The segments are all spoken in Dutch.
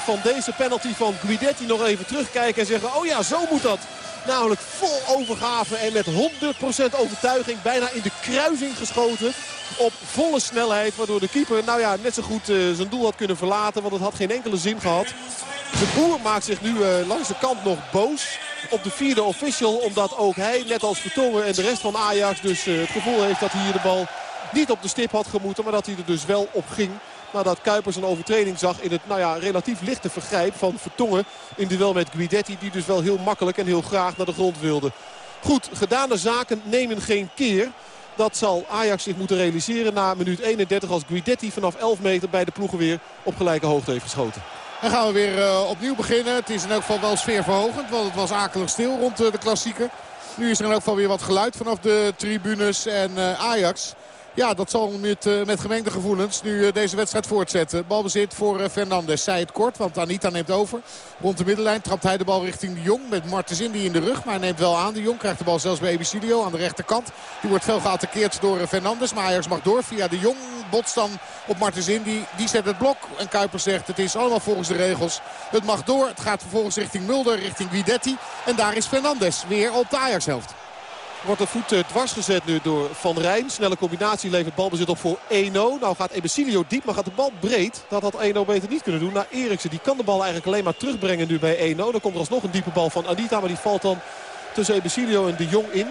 van deze penalty van Guidetti nog even terugkijken en zeggen... oh ja, zo moet dat. Namelijk vol overgave en met 100% overtuiging bijna in de kruising geschoten. Op volle snelheid, waardoor de keeper nou ja, net zo goed uh, zijn doel had kunnen verlaten. Want het had geen enkele zin gehad. De boer maakt zich nu uh, langs de kant nog boos op de vierde official. Omdat ook hij, net als Vertongen en de rest van Ajax, dus uh, het gevoel heeft dat hij hier de bal niet op de stip had gemoeten. Maar dat hij er dus wel op ging. Nadat Kuipers een overtreding zag in het nou ja, relatief lichte vergrijp van Vertongen. In duel met Guidetti die dus wel heel makkelijk en heel graag naar de grond wilde. Goed, gedane zaken nemen geen keer. Dat zal Ajax zich moeten realiseren na minuut 31 als Guidetti vanaf 11 meter bij de ploegen weer op gelijke hoogte heeft geschoten. Dan gaan we weer uh, opnieuw beginnen. Het is in elk geval wel sfeerverhogend, want het was akelig stil rond uh, de klassieker. Nu is er in elk geval weer wat geluid vanaf de tribunes en uh, Ajax. Ja, dat zal met, uh, met gemengde gevoelens nu uh, deze wedstrijd voortzetten. Balbezit voor uh, Fernandes. Zij het kort, want Anita neemt over. Rond de middenlijn trapt hij de bal richting de Jong. Met Martens Indy in de rug, maar hij neemt wel aan. De Jong krijgt de bal zelfs bij Ebicilio aan de rechterkant. Die wordt veel geattaqueerd door Fernandes. Maar Ajax mag door via de Jong. Botst dan op Martens. Die zet het blok. En Kuiper zegt het is allemaal volgens de regels. Het mag door. Het gaat vervolgens richting Mulder, richting Guidetti. En daar is Fernandes weer op de Ajax-helft. Wordt de voet dwars gezet nu door Van Rijn. Snelle combinatie levert balbezit op voor 1-0. Nou gaat Ebesilio diep, maar gaat de bal breed. Dat had 1-0 beter niet kunnen doen. Naar Eriksen, die kan de bal eigenlijk alleen maar terugbrengen nu bij 1-0. Dan komt er alsnog een diepe bal van Anita, maar die valt dan tussen Ebesilio en de Jong in.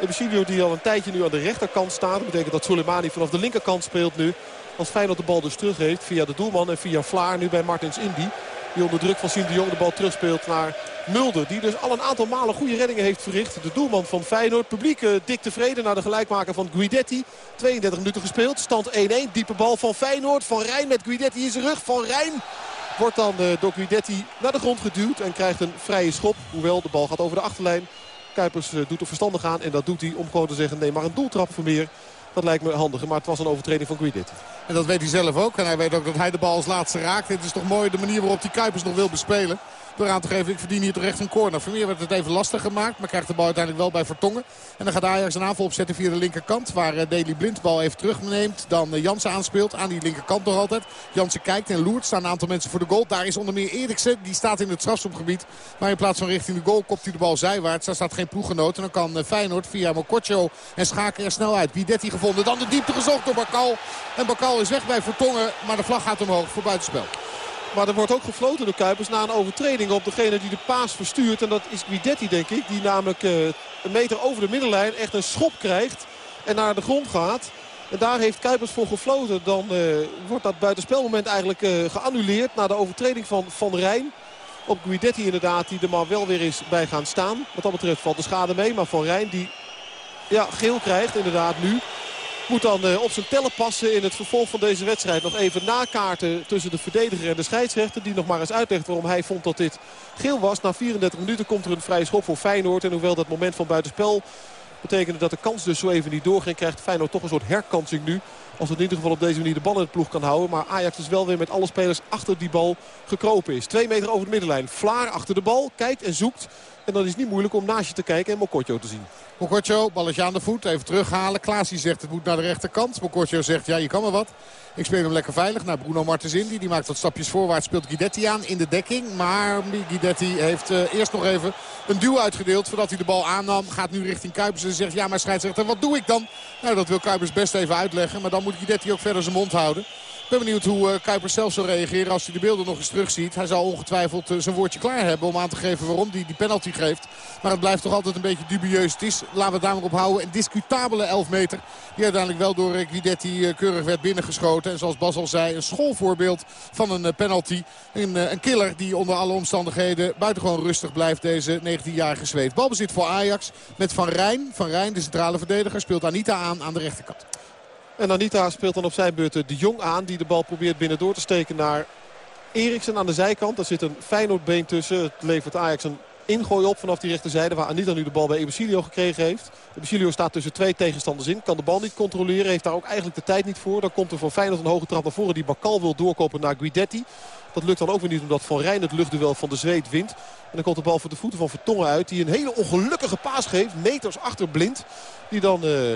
Ebesilio die al een tijdje nu aan de rechterkant staat. Dat betekent dat Soleimani vanaf de linkerkant speelt nu. Als Feyenoord de bal dus terug heeft via de doelman en via Vlaar nu bij Martins Indy. Die onder druk van Sien de Jong de bal terugspeelt naar Mulder. Die dus al een aantal malen goede reddingen heeft verricht. De doelman van Feyenoord. Publiek uh, dik tevreden naar de gelijkmaker van Guidetti. 32 minuten gespeeld. Stand 1-1. Diepe bal van Feyenoord. Van Rijn met Guidetti in zijn rug. Van Rijn wordt dan uh, door Guidetti naar de grond geduwd. En krijgt een vrije schop. Hoewel de bal gaat over de achterlijn. Kuipers uh, doet er verstandig aan. En dat doet hij om gewoon te zeggen nee maar een doeltrap voor meer. Dat lijkt me handiger, maar het was een overtreding van Guidetti. En dat weet hij zelf ook. En hij weet ook dat hij de bal als laatste raakt. Het is toch mooi de manier waarop die Kuipers nog wil bespelen. Door aan te geven, ik verdien hier terecht een corner. Vermeer werd het even lastig gemaakt, maar krijgt de bal uiteindelijk wel bij Vertongen. En dan gaat Ajax een aanval opzetten via de linkerkant. Waar uh, Deli Blind bal even terugneemt. Dan uh, Jansen aanspeelt aan die linkerkant nog altijd. Jansen kijkt en loert. Staan een aantal mensen voor de goal. Daar is onder meer Eriksen. Die staat in het strafschopgebied. Maar in plaats van richting de goal kopt hij de bal zijwaarts. Daar staat geen ploeggenoot. En dan kan uh, Feyenoord via Mokotjo en Schaken er snel uit. Wiedetti gevonden. Dan de diepte gezocht door Bakal. En Bakal is weg bij Vertongen. Maar de vlag gaat omhoog voor buitenspel. Maar er wordt ook gefloten door Kuipers na een overtreding op degene die de paas verstuurt. En dat is Guidetti denk ik. Die namelijk uh, een meter over de middenlijn echt een schop krijgt. En naar de grond gaat. En daar heeft Kuipers voor gefloten. Dan uh, wordt dat buitenspelmoment eigenlijk uh, geannuleerd. Na de overtreding van Van Rijn. Op Guidetti inderdaad. Die er maar wel weer is bij gaan staan. Wat dat betreft valt de schade mee. Maar Van Rijn die ja, geel krijgt inderdaad nu. Moet dan uh, op zijn tellen passen in het vervolg van deze wedstrijd. Nog even nakaarten tussen de verdediger en de scheidsrechter. Die nog maar eens uitlegt waarom hij vond dat dit geel was. Na 34 minuten komt er een vrije schop voor Feyenoord. En hoewel dat moment van buitenspel betekende dat de kans dus zo even niet doorging... krijgt Feyenoord toch een soort herkansing nu. Als het in ieder geval op deze manier de bal in het ploeg kan houden. Maar Ajax is wel weer met alle spelers achter die bal gekropen is. Twee meter over de middenlijn. Vlaar achter de bal. Kijkt en zoekt. En dan is niet moeilijk om naast je te kijken en Mokotjo te zien. Mokotjo, balletje aan de voet. Even terughalen. Klaasie zegt het moet naar de rechterkant. Mokotjo zegt ja je kan maar wat. Ik speel hem lekker veilig naar Bruno Martens Indy. Die maakt wat stapjes voorwaarts. Speelt Guidetti aan in de dekking. Maar Guidetti heeft uh, eerst nog even een duw uitgedeeld. Voordat hij de bal aannam. Gaat nu richting Kuipers en zegt ja maar scheidsrechter wat doe ik dan? Nou dat wil Kuipers best even uitleggen. Maar dan moet Guidetti ook verder zijn mond houden. Ik ben benieuwd hoe uh, Kuipers zelf zal reageren als hij de beelden nog eens terugziet. Hij zal ongetwijfeld uh, zijn woordje klaar hebben om aan te geven waarom hij die penalty geeft. Maar het blijft toch altijd een beetje dubieus. Het is, laten we het daar maar op houden, een discutabele 11 meter. Die uiteindelijk wel door uh, Guidetti keurig werd binnengeschoten. En zoals Bas al zei, een schoolvoorbeeld van een penalty. Een, een, killer die onder alle omstandigheden buitengewoon rustig blijft. Deze 19-jarige Zweed. Balbezit voor Ajax met Van Rijn. Van Rijn, de centrale verdediger, speelt Anita aan aan de rechterkant. En Anita speelt dan op zijn beurt de Jong aan. Die de bal probeert binnen door te steken naar Eriksen aan de zijkant. Daar zit een Feyenoordbeen tussen. Het levert Ajax een ingooi op vanaf die rechterzijde. Waar Anita nu de bal bij Ebesilio gekregen heeft. Ebesilio staat tussen twee tegenstanders in. Kan de bal niet controleren. Heeft daar ook eigenlijk de tijd niet voor. Dan komt er van Feyenoord een hoge trap naar voren. Die Bakal wil doorkopen naar Guidetti. Dat lukt dan ook weer niet omdat Van Rijn het luchtduel van de Zweed wint. En dan komt de bal voor de voeten van Vertongen uit. Die een hele ongelukkige paas geeft. Meters achter blind. Die dan... Uh,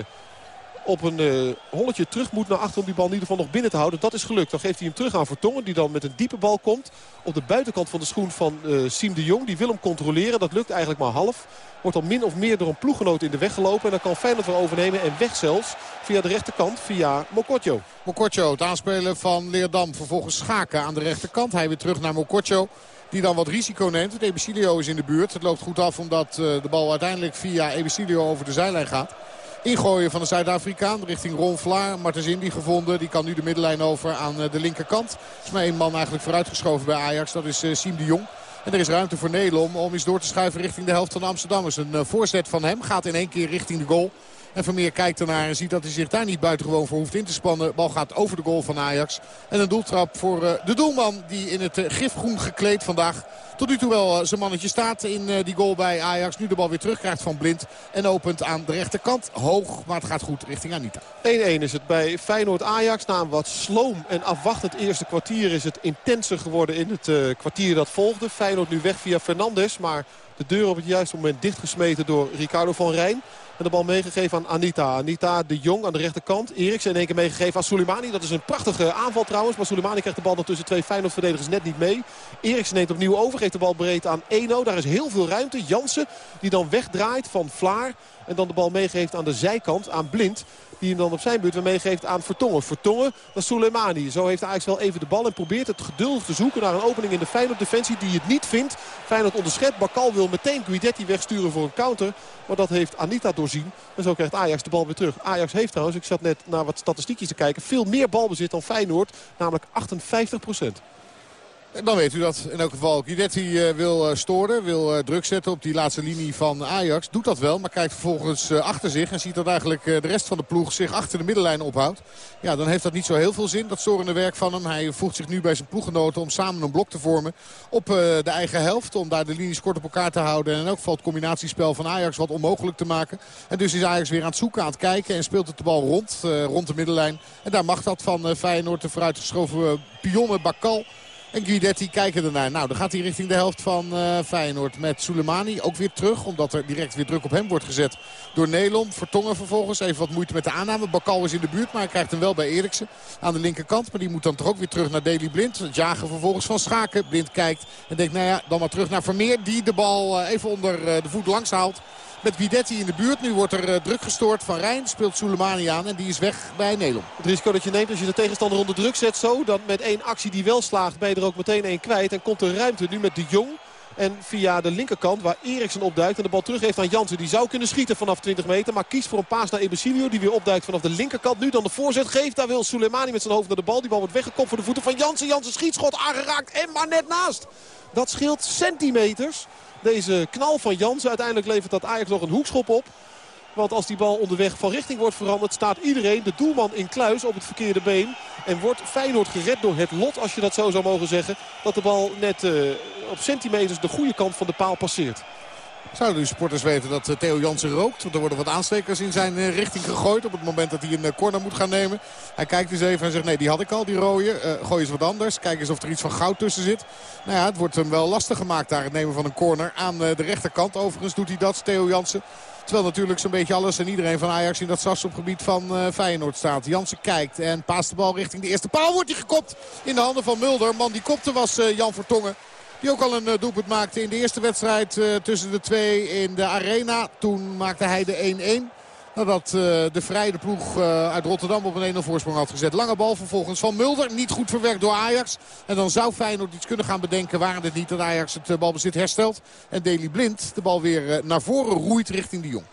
op een uh, holletje terug moet naar achter om die bal in ieder geval nog binnen te houden. Dat is gelukt. Dan geeft hij hem terug aan Vertongen die dan met een diepe bal komt. Op de buitenkant van de schoen van uh, Siem de Jong. Die wil hem controleren. Dat lukt eigenlijk maar half. Wordt al min of meer door een ploeggenoot in de weg gelopen. En dan kan Feyenoord weer overnemen en weg zelfs via de rechterkant via Mokotjo. Mokotjo, het aanspelen van Leerdam. Vervolgens Schaken aan de rechterkant. Hij weer terug naar Mokotjo. Die dan wat risico neemt. Het is in de buurt. Het loopt goed af omdat uh, de bal uiteindelijk via Ebicilio over de zijlijn gaat. Ingooien van de Zuid-Afrikaan richting Ron Vlaar. Martens Indy gevonden. Die kan nu de middenlijn over aan de linkerkant. Er is maar één man eigenlijk vooruitgeschoven bij Ajax. Dat is Siem de Jong. En er is ruimte voor Nelom om eens door te schuiven richting de helft van Amsterdam. Dus een voorzet van hem gaat in één keer richting de goal. En Vermeer kijkt ernaar en ziet dat hij zich daar niet buitengewoon voor hoeft in te spannen. De bal gaat over de goal van Ajax. En een doeltrap voor de doelman die in het gifgroen gekleed vandaag tot nu toe wel zijn mannetje staat in die goal bij Ajax. Nu de bal weer terugkrijgt van Blind. En opent aan de rechterkant. Hoog, maar het gaat goed richting Anita. 1-1 is het bij Feyenoord-Ajax. Na een wat sloom en afwachtend eerste kwartier is het intenser geworden in het kwartier dat volgde. Feyenoord nu weg via Fernandes. Maar de deur op het juiste moment dichtgesmeten door Ricardo van Rijn. En de bal meegegeven aan Anita. Anita de Jong aan de rechterkant. Eriksen in één keer meegegeven aan Soleimani. Dat is een prachtige aanval trouwens. Maar Soleimani krijgt de bal nog tussen twee Feyenoord-verdedigers net niet mee. Eriksen neemt opnieuw over. Geeft de bal breed aan Eno. Daar is heel veel ruimte. Jansen die dan wegdraait van Vlaar. En dan de bal meegeeft aan de zijkant aan Blind. Die hem dan op zijn beurt weer meegeeft aan Vertongen. Vertongen naar Soleimani. Zo heeft Ajax wel even de bal en probeert het geduldig te zoeken naar een opening in de Feyenoord defensie die het niet vindt. Feyenoord onderschept. Bakal wil meteen Guidetti wegsturen voor een counter. Maar dat heeft Anita doorzien. En zo krijgt Ajax de bal weer terug. Ajax heeft trouwens, ik zat net naar wat statistiekjes te kijken, veel meer balbezit dan Feyenoord. Namelijk 58 procent. Dan weet u dat in elk geval Guidetti uh, wil uh, storen, wil uh, druk zetten op die laatste linie van Ajax. Doet dat wel, maar kijkt vervolgens achter zich en ziet dat eigenlijk de rest van de ploeg zich achter de middenlijn ophoudt. Ja, dan heeft dat niet zo heel veel zin, dat storende werk van hem. Hij voegt zich nu bij zijn ploeggenoten om samen een blok te vormen op de eigen helft. Om daar de linies kort op elkaar te houden en in elk geval het combinatiespel van Ajax wat onmogelijk te maken. En dus is Ajax weer aan het zoeken, aan het kijken en speelt het de bal rond, rond de middenlijn. En daar mag dat van Feyenoord de vooruitgeschoven pionnen Bakal. En Guidetti kijken ernaar. Nou, dan gaat hij richting de helft van uh, Feyenoord met Soleimani. Ook weer terug, omdat er direct weer druk op hem wordt gezet door Nelom. Vertongen vervolgens. Even wat moeite met de aanname. Bakal is in de buurt, maar hij krijgt hem wel bij Eriksen aan de linkerkant. Maar die moet dan toch ook weer terug naar Deli Blind. Jagen vervolgens van Schaken. Blind kijkt en denkt, nou ja, dan maar terug naar Vermeer. Die de bal uh, even onder uh, de voet langs haalt met Guidetti in de buurt. Nu wordt er uh, druk gestoord van Rijn. Speelt Soleimani aan en die is weg bij Nelom. Het risico dat je neemt als je de tegenstander onder druk zet zo. Dan met één actie die wel slaagt ben je er ook meteen één kwijt. En komt er ruimte nu met de Jong. En via de linkerkant waar Eriksen opduikt en de bal teruggeeft aan Jansen. Die zou kunnen schieten vanaf 20 meter. Maar kiest voor een paas naar Ebesilio die weer opduikt vanaf de linkerkant. Nu dan de voorzet geeft. Daar wil Soleimani met zijn hoofd naar de bal. Die bal wordt weggekopt voor de voeten van Jansen. Jansen schietschot aangeraakt en maar net naast. Dat scheelt centimeters. Deze knal van Jansen. Uiteindelijk levert dat Ajax nog een hoekschop op. Want als die bal onderweg van richting wordt veranderd... staat iedereen, de doelman in kluis, op het verkeerde been. En wordt Feyenoord gered door het lot, als je dat zo zou mogen zeggen... dat de bal net uh, op centimeters de goede kant van de paal passeert. Zouden de supporters weten dat Theo Jansen rookt? Want er worden wat aanstekers in zijn richting gegooid op het moment dat hij een corner moet gaan nemen. Hij kijkt eens even en zegt nee die had ik al, die rode. Uh, gooi eens wat anders. Kijk eens of er iets van goud tussen zit. Nou ja, het wordt hem wel lastig gemaakt daar het nemen van een corner aan de rechterkant. Overigens doet hij dat, Theo Jansen. Terwijl natuurlijk zo'n beetje alles en iedereen van Ajax in dat strafschopgebied van uh, Feyenoord staat. Jansen kijkt en paast de bal richting de eerste paal. Wordt hij gekopt in de handen van Mulder. Man die kopte was Jan Vertongen. Die ook al een doelpunt maakte in de eerste wedstrijd uh, tussen de twee in de arena. Toen maakte hij de 1-1. Nadat uh, de vrije ploeg uit Rotterdam op een 1-0 voorsprong had gezet. Lange bal vervolgens van Mulder. Niet goed verwerkt door Ajax. En dan zou Feyenoord iets kunnen gaan bedenken. Waren het niet dat Ajax het balbezit herstelt. En Deli Blind de bal weer naar voren roeit richting de Jong.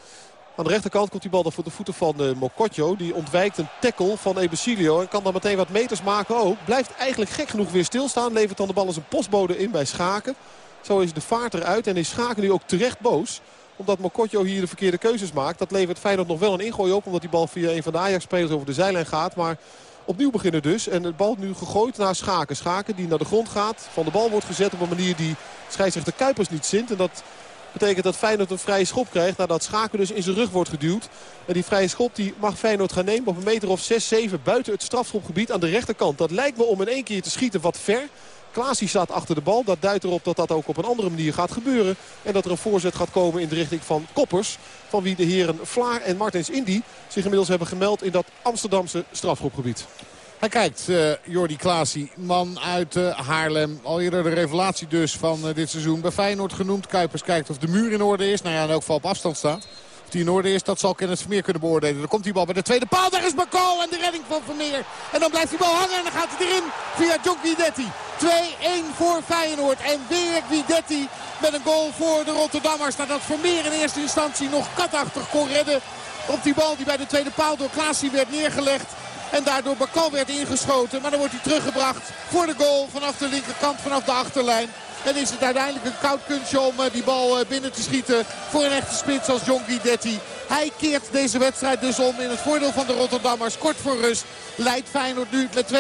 Aan de rechterkant komt die bal dan voor de voeten van uh. Die ontwijkt een tackle van Ebesilio. En kan dan meteen wat meters maken ook. Blijft eigenlijk gek genoeg weer stilstaan. Levert dan de bal als een postbode in bij Schaken. Zo is de vaart eruit. En is Schaken nu ook terecht boos omdat Mokotjo hier de verkeerde keuzes maakt. Dat levert Feyenoord nog wel een ingooi op. Omdat die bal via een van de Ajax-spelers over de zijlijn gaat. Maar opnieuw beginnen dus. En de bal nu gegooid naar Schaken. Schaken die naar de grond gaat. Van de bal wordt gezet op een manier die scheidsrechter Kuipers niet zint. En dat betekent dat Feyenoord een vrije schop krijgt. Nadat Schaken dus in zijn rug wordt geduwd. En die vrije schop die mag Feyenoord gaan nemen op een meter of 6, 7 buiten het strafschopgebied aan de rechterkant. Dat lijkt me om in één keer te schieten wat ver. Klaasie staat achter de bal. Dat duidt erop dat dat ook op een andere manier gaat gebeuren. En dat er een voorzet gaat komen in de richting van Koppers. Van wie de heren Vlaar en Martens Indy zich inmiddels hebben gemeld in dat Amsterdamse strafgroepgebied. Hij kijkt, uh, Jordi Klaasie, man uit uh, Haarlem. Al eerder de revelatie dus van uh, dit seizoen. Bij Feyenoord genoemd. Kuipers kijkt of de muur in orde is. Nou ja, in elk geval op afstand staat. Of die in orde is, dat zal Kenneth Vermeer kunnen beoordelen. Dan komt die bal bij de tweede paal. Daar is Bakal en de redding van Vermeer. En dan blijft die bal hangen en dan gaat hij erin via John Guidetti. 2-1 voor Feyenoord. En weer Guidetti met een goal voor de Rotterdammers. Nadat Vermeer in eerste instantie nog katachtig kon redden. Op die bal die bij de tweede paal door Klaasie werd neergelegd. En daardoor Bakal werd ingeschoten. Maar dan wordt hij teruggebracht voor de goal vanaf de linkerkant, vanaf de achterlijn. En is het uiteindelijk een koud kunstje om eh, die bal eh, binnen te schieten voor een echte spits als John Guidetti. Hij keert deze wedstrijd dus om in het voordeel van de Rotterdammers. Kort voor rust leidt Feyenoord nu met 2-1.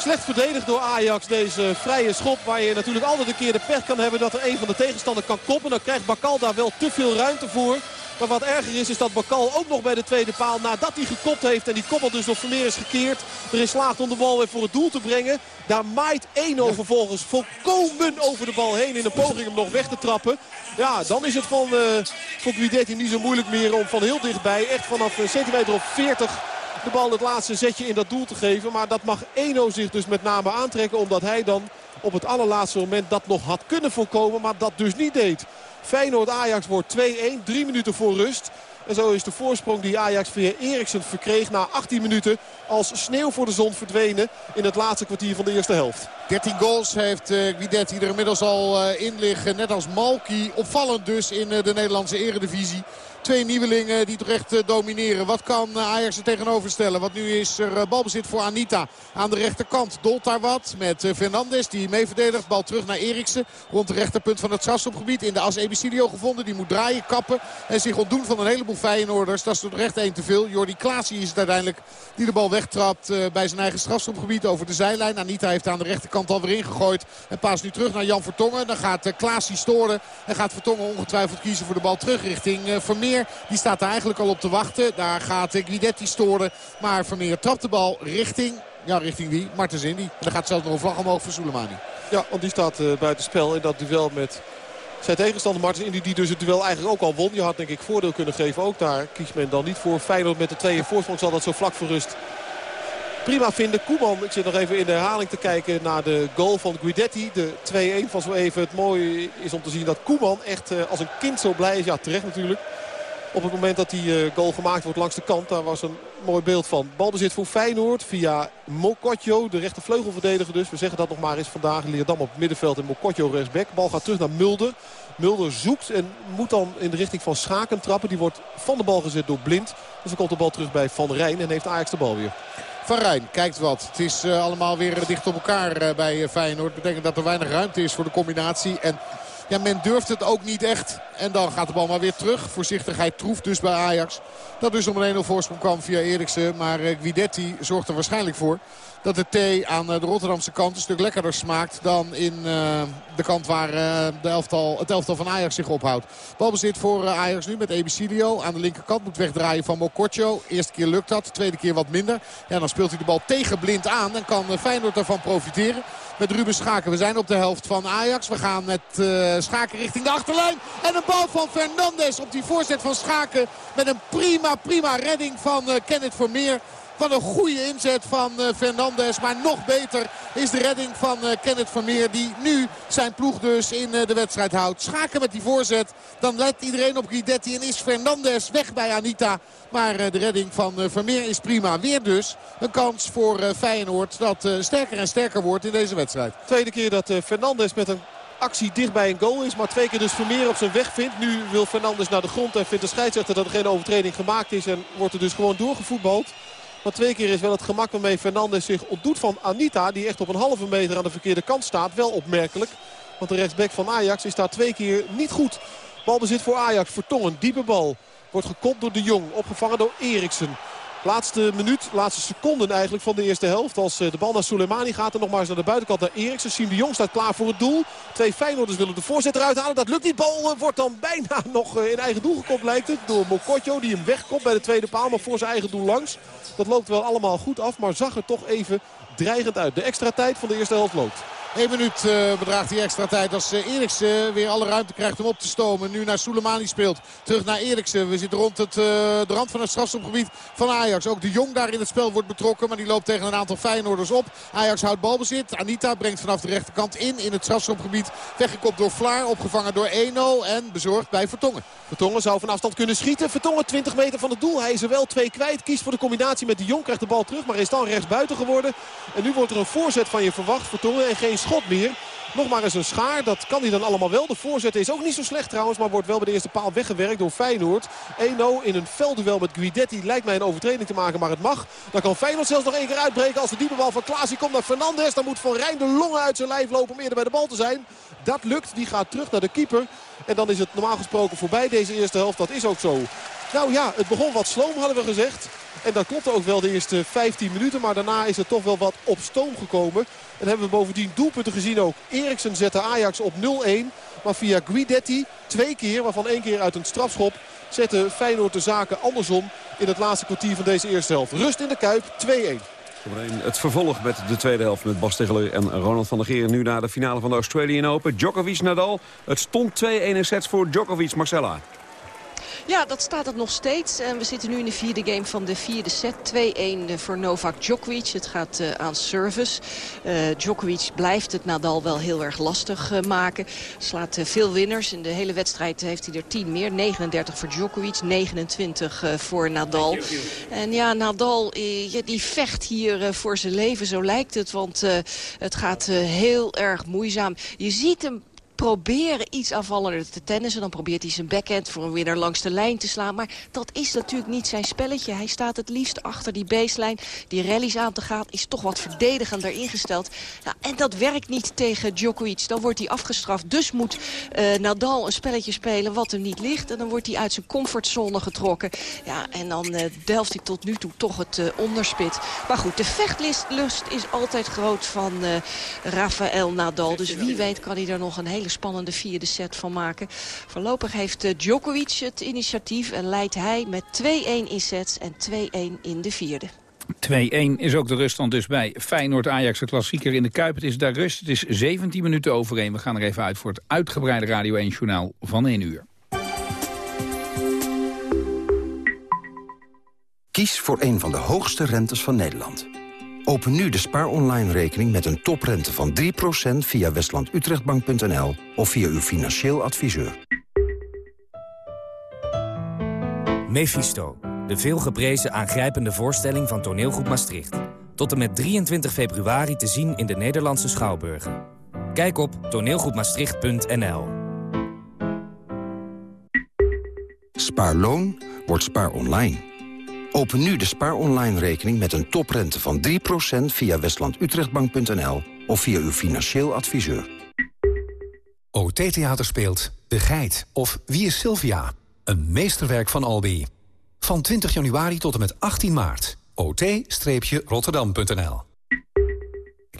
Slecht verdedigd door Ajax deze vrije schop. Waar je natuurlijk altijd een keer de pech kan hebben dat er een van de tegenstanders kan koppen. Dan krijgt Bakal daar wel te veel ruimte voor. Maar wat erger is, is dat Bakal ook nog bij de tweede paal nadat hij gekopt heeft. En die koppel dus door Vermeer is gekeerd. Erin slaagt om de bal weer voor het doel te brengen. Daar maait Eno vervolgens volkomen over de bal heen in de poging om nog weg te trappen. Ja, dan is het van, uh, voor Guidetti niet zo moeilijk meer om van heel dichtbij, echt vanaf een centimeter of 40 de bal het laatste zetje in dat doel te geven. Maar dat mag Eno zich dus met name aantrekken. Omdat hij dan op het allerlaatste moment dat nog had kunnen voorkomen. Maar dat dus niet deed. Feyenoord-Ajax wordt 2-1. Drie minuten voor rust. En zo is de voorsprong die Ajax via Eriksen verkreeg na 18 minuten als sneeuw voor de zon verdwenen in het laatste kwartier van de eerste helft. 13 goals heeft uh, Guidetti er inmiddels al uh, in liggen. Net als Malki. Opvallend dus in uh, de Nederlandse eredivisie. Twee nieuwelingen die toch echt domineren. Wat kan Ajax er tegenover stellen? Want nu is er balbezit voor Anita aan de rechterkant. Dolt daar wat met Fernandes die mee verdedigt. Bal terug naar Eriksen. Rond de rechterpunt van het strafschopgebied. In de as Ebicilio gevonden. Die moet draaien, kappen. En zich ontdoen van een heleboel Feyenoorders. Dat is toch echt één te veel. Jordi Klaasie is het uiteindelijk die de bal wegtrapt bij zijn eigen strafschopgebied over de zijlijn. Anita heeft aan de rechterkant alweer ingegooid. En paast nu terug naar Jan Vertongen. Dan gaat Klaasie storen. En gaat Vertongen ongetwijfeld kiezen voor de bal terug richting Vermeer. Die staat daar eigenlijk al op te wachten. Daar gaat Guidetti storen. Maar Vermeer trapt de bal richting... Ja, richting wie? Martens Indy. En dan gaat zelfs nog een vlag omhoog voor Soleimani. Ja, want die staat uh, buiten spel in dat duel met zijn tegenstander Martens Indy. Die dus het duel eigenlijk ook al won. Je had denk ik voordeel kunnen geven. Ook daar kiest men dan niet voor. Feyenoord met de tweeën voorsprong zal dat zo vlak voor rust prima vinden. Koeman, ik zit nog even in de herhaling te kijken naar de goal van Guidetti. De 2-1 van zo even. Het mooie is om te zien dat Koeman echt uh, als een kind zo blij is. Ja, terecht natuurlijk. Op het moment dat die uh, goal gemaakt wordt langs de kant. Daar was een mooi beeld van. Balbezit voor Feyenoord via Mokotjo. De rechtervleugelverdediger dus. We zeggen dat nog maar eens vandaag. Leerdam op het middenveld en Mokotjo rechtsback. Bal gaat terug naar Mulder. Mulder zoekt en moet dan in de richting van Schaken trappen. Die wordt van de bal gezet door Blind. Dus dan komt de bal terug bij Van Rijn en heeft Ajax de bal weer. Van Rijn kijkt wat. Het is uh, allemaal weer dicht op elkaar uh, bij Feyenoord. Betekent dat er weinig ruimte is voor de combinatie. En ja, men durft het ook niet echt. En dan gaat de bal maar weer terug. Voorzichtigheid troeft dus bij Ajax. Dat dus om een 1-0 voorsprong kwam via Eriksen. Maar Guidetti zorgt er waarschijnlijk voor dat de thee aan de Rotterdamse kant een stuk lekkerder smaakt dan in uh, de kant waar de elftal, het elftal van Ajax zich ophoudt. Balbezit voor Ajax nu met Ebicilio. Aan de linkerkant moet wegdraaien van Mokotjo. Eerste keer lukt dat, tweede keer wat minder. Ja, dan speelt hij de bal tegen blind aan en kan Feyenoord daarvan profiteren. Met Ruben Schaken. We zijn op de helft van Ajax. We gaan met Schaken richting de achterlijn. En een bal van Fernandes op die voorzet van Schaken. Met een prima, prima redding van Kenneth Vermeer. Van een goede inzet van uh, Fernandes. Maar nog beter is de redding van uh, Kenneth Vermeer. Die nu zijn ploeg dus in uh, de wedstrijd houdt. Schaken met die voorzet. Dan let iedereen op Guidetti. En is Fernandes weg bij Anita. Maar de redding van Vermeer is prima. Weer dus een kans voor Feyenoord. Dat sterker en sterker wordt in deze wedstrijd. Tweede keer dat Fernandes met een actie dicht bij een goal is. Maar twee keer dus Vermeer op zijn weg vindt. Nu wil Fernandes naar de grond en vindt de scheidsrechter dat er geen overtreding gemaakt is. En wordt er dus gewoon doorgevoetbald. Maar twee keer is wel het gemak waarmee Fernandes zich ontdoet van Anita. Die echt op een halve meter aan de verkeerde kant staat. Wel opmerkelijk. Want de rechtsback van Ajax is daar twee keer niet goed. Balbezit voor Ajax. Vertongen. Diepe bal. Wordt gekopt door de Jong. Opgevangen door Eriksen. Laatste minuut, laatste seconden eigenlijk van de eerste helft. Als eh, de bal naar Soleimani gaat en nogmaals naar de buitenkant naar Eriksen. De Jong staat klaar voor het doel. Twee Feyenoorders willen de voorzet eruit halen. Dat lukt niet. Bal eh, wordt dan bijna nog eh, in eigen doel gekopt lijkt het. Door Mokotjo die hem wegkomt bij de tweede paal. Maar voor zijn eigen doel langs. Dat loopt wel allemaal goed af. Maar zag er toch even dreigend uit. De extra tijd van de eerste helft loopt. 1 minuut uh, bedraagt die extra tijd als uh, Eriksen weer alle ruimte krijgt om op te stomen. Nu naar Soleimani speelt. Terug naar Eriksen. We zitten rond het, uh, de rand van het strafstopgebied van Ajax. Ook de Jong daar in het spel wordt betrokken. Maar die loopt tegen een aantal Feyenoorders op. Ajax houdt balbezit. Anita brengt vanaf de rechterkant in in het strafstopgebied. Weggekopt door Vlaar. Opgevangen door Eno. En bezorgd bij Vertongen. Vertongen zou van afstand kunnen schieten. Vertongen 20 meter van het doel. Hij is er wel twee kwijt. Kiest voor de combinatie met de Jong. Krijgt de bal terug. Maar is dan rechts buiten geworden. En nu wordt er een voorzet van je verwacht. Vertongen en geen schot meer. Nog maar eens een schaar. Dat kan hij dan allemaal wel. De voorzet is ook niet zo slecht trouwens. Maar wordt wel bij de eerste paal weggewerkt door Feyenoord. 1-0 in een veldduel met Guidetti. Lijkt mij een overtreding te maken. Maar het mag. Dan kan Feyenoord zelfs nog één keer uitbreken. Als de diepe bal van Klaasie komt naar Fernandes. Dan moet Van Rijn de longen uit zijn lijf lopen om eerder bij de bal te zijn. Dat lukt. Die gaat terug naar de keeper. En dan is het normaal gesproken voorbij deze eerste helft. Dat is ook zo. Nou ja, het begon wat sloom hadden we gezegd. En dat klopte ook wel de eerste 15 minuten. Maar daarna is er toch wel wat op stoom gekomen. En hebben we bovendien doelpunten gezien ook. Eriksen zette Ajax op 0-1. Maar via Guidetti twee keer, waarvan één keer uit een strafschop... zette Feyenoord de zaken andersom in het laatste kwartier van deze eerste helft. Rust in de Kuip, 2-1. Het vervolg met de tweede helft met Bas Tegeler en Ronald van der Geer. Nu naar de finale van de Australian Open. Djokovic-Nadal. Het stond 2-1 in sets voor Djokovic. Marcella. Ja, dat staat het nog steeds. En we zitten nu in de vierde game van de vierde set. 2-1 voor Novak Djokovic. Het gaat uh, aan service. Uh, Djokovic blijft het Nadal wel heel erg lastig uh, maken. Slaat veel winners. In de hele wedstrijd heeft hij er 10 meer. 39 voor Djokovic, 29 voor Nadal. En ja, Nadal die vecht hier voor zijn leven, zo lijkt het. Want het gaat heel erg moeizaam. Je ziet hem proberen iets aanvallender te tennissen. Dan probeert hij zijn backhand voor een winnaar langs de lijn te slaan. Maar dat is natuurlijk niet zijn spelletje. Hij staat het liefst achter die baseline. Die rallies aan te gaan is toch wat verdedigender ingesteld. Nou, en dat werkt niet tegen Djokovic. Dan wordt hij afgestraft. Dus moet uh, Nadal een spelletje spelen wat hem niet ligt. En dan wordt hij uit zijn comfortzone getrokken. Ja, en dan uh, delft hij tot nu toe toch het uh, onderspit. Maar goed, de vechtlust is altijd groot van Rafael Nadal. Dus wie weet kan hij er nog een hele spannende vierde set van maken. Voorlopig heeft eh, Djokovic het initiatief en leidt hij met 2-1 in sets en 2-1 in de vierde. 2-1 is ook de ruststand dus bij Feyenoord-Ajax, de klassieker in de Kuip. Het is daar rust, het is 17 minuten over 1. We gaan er even uit voor het uitgebreide Radio 1-journaal van 1 uur. Kies voor een van de hoogste rentes van Nederland. Open nu de Spaar Online rekening met een toprente van 3% via westlandutrechtbank.nl of via uw financieel adviseur. Mephisto, de veelgeprezen aangrijpende voorstelling van toneelgroep Maastricht. Tot en met 23 februari te zien in de Nederlandse Schouwburgen. Kijk op toneelgroepmaastricht.nl. Spaarloon wordt spaar online. Open nu de Spaar Online rekening met een toprente van 3% via westlandutrechtbank.nl of via uw financieel adviseur. OT Theater speelt De Geit of Wie is Sylvia? Een meesterwerk van Albi. Van 20 januari tot en met 18 maart. ot-rotterdam.nl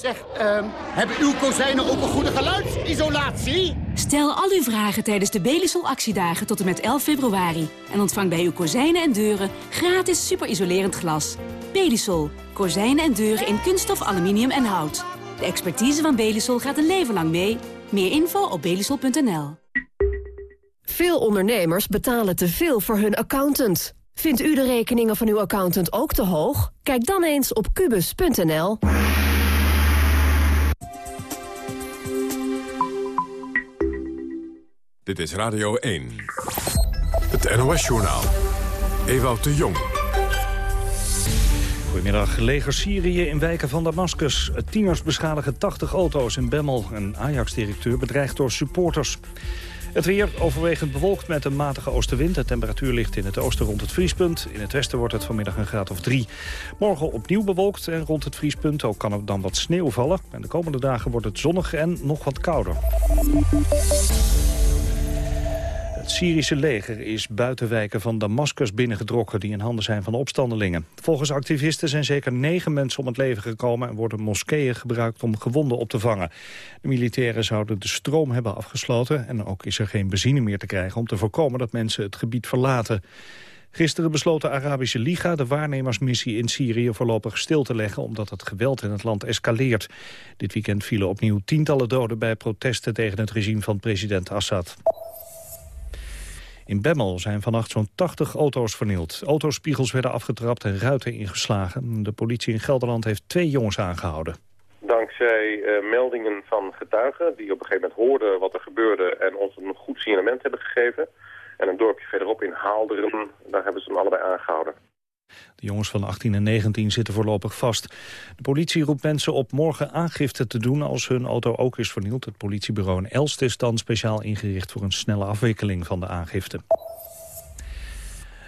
Zeg, uh, hebben uw kozijnen ook een goede geluidsisolatie? Stel al uw vragen tijdens de Belisol actiedagen tot en met 11 februari. En ontvang bij uw kozijnen en deuren gratis superisolerend glas. Belisol. Kozijnen en deuren in kunststof, aluminium en hout. De expertise van Belisol gaat een leven lang mee. Meer info op belisol.nl. Veel ondernemers betalen te veel voor hun accountant. Vindt u de rekeningen van uw accountant ook te hoog? Kijk dan eens op kubus.nl. Dit is Radio 1. Het NOS-journaal. Ewout de Jong. Goedemiddag. Leger Syrië in wijken van Damascus. Tieners beschadigen 80 auto's in Bemmel. Een Ajax-directeur bedreigd door supporters. Het weer overwegend bewolkt met een matige oostenwind. De temperatuur ligt in het oosten rond het vriespunt. In het westen wordt het vanmiddag een graad of drie. Morgen opnieuw bewolkt en rond het vriespunt. Ook kan er dan wat sneeuw vallen. En de komende dagen wordt het zonnig en nog wat kouder. Het Syrische leger is buitenwijken van Damascus binnengedrokken... die in handen zijn van opstandelingen. Volgens activisten zijn zeker negen mensen om het leven gekomen... en worden moskeeën gebruikt om gewonden op te vangen. De militairen zouden de stroom hebben afgesloten... en ook is er geen benzine meer te krijgen... om te voorkomen dat mensen het gebied verlaten. Gisteren besloot de Arabische Liga de waarnemersmissie in Syrië voorlopig stil te leggen omdat het geweld in het land escaleert. Dit weekend vielen opnieuw tientallen doden bij protesten tegen het regime van president Assad. In Bemmel zijn vannacht zo'n 80 auto's vernield. Autospiegels werden afgetrapt en ruiten ingeslagen. De politie in Gelderland heeft twee jongens aangehouden. Dankzij uh, meldingen van getuigen die op een gegeven moment hoorden wat er gebeurde... en ons een goed signalement hebben gegeven... En een dorpje verderop in Haalderen, daar hebben ze hem allebei aangehouden. De jongens van 18 en 19 zitten voorlopig vast. De politie roept mensen op morgen aangifte te doen als hun auto ook is vernield. Het politiebureau in Elst is dan speciaal ingericht voor een snelle afwikkeling van de aangifte.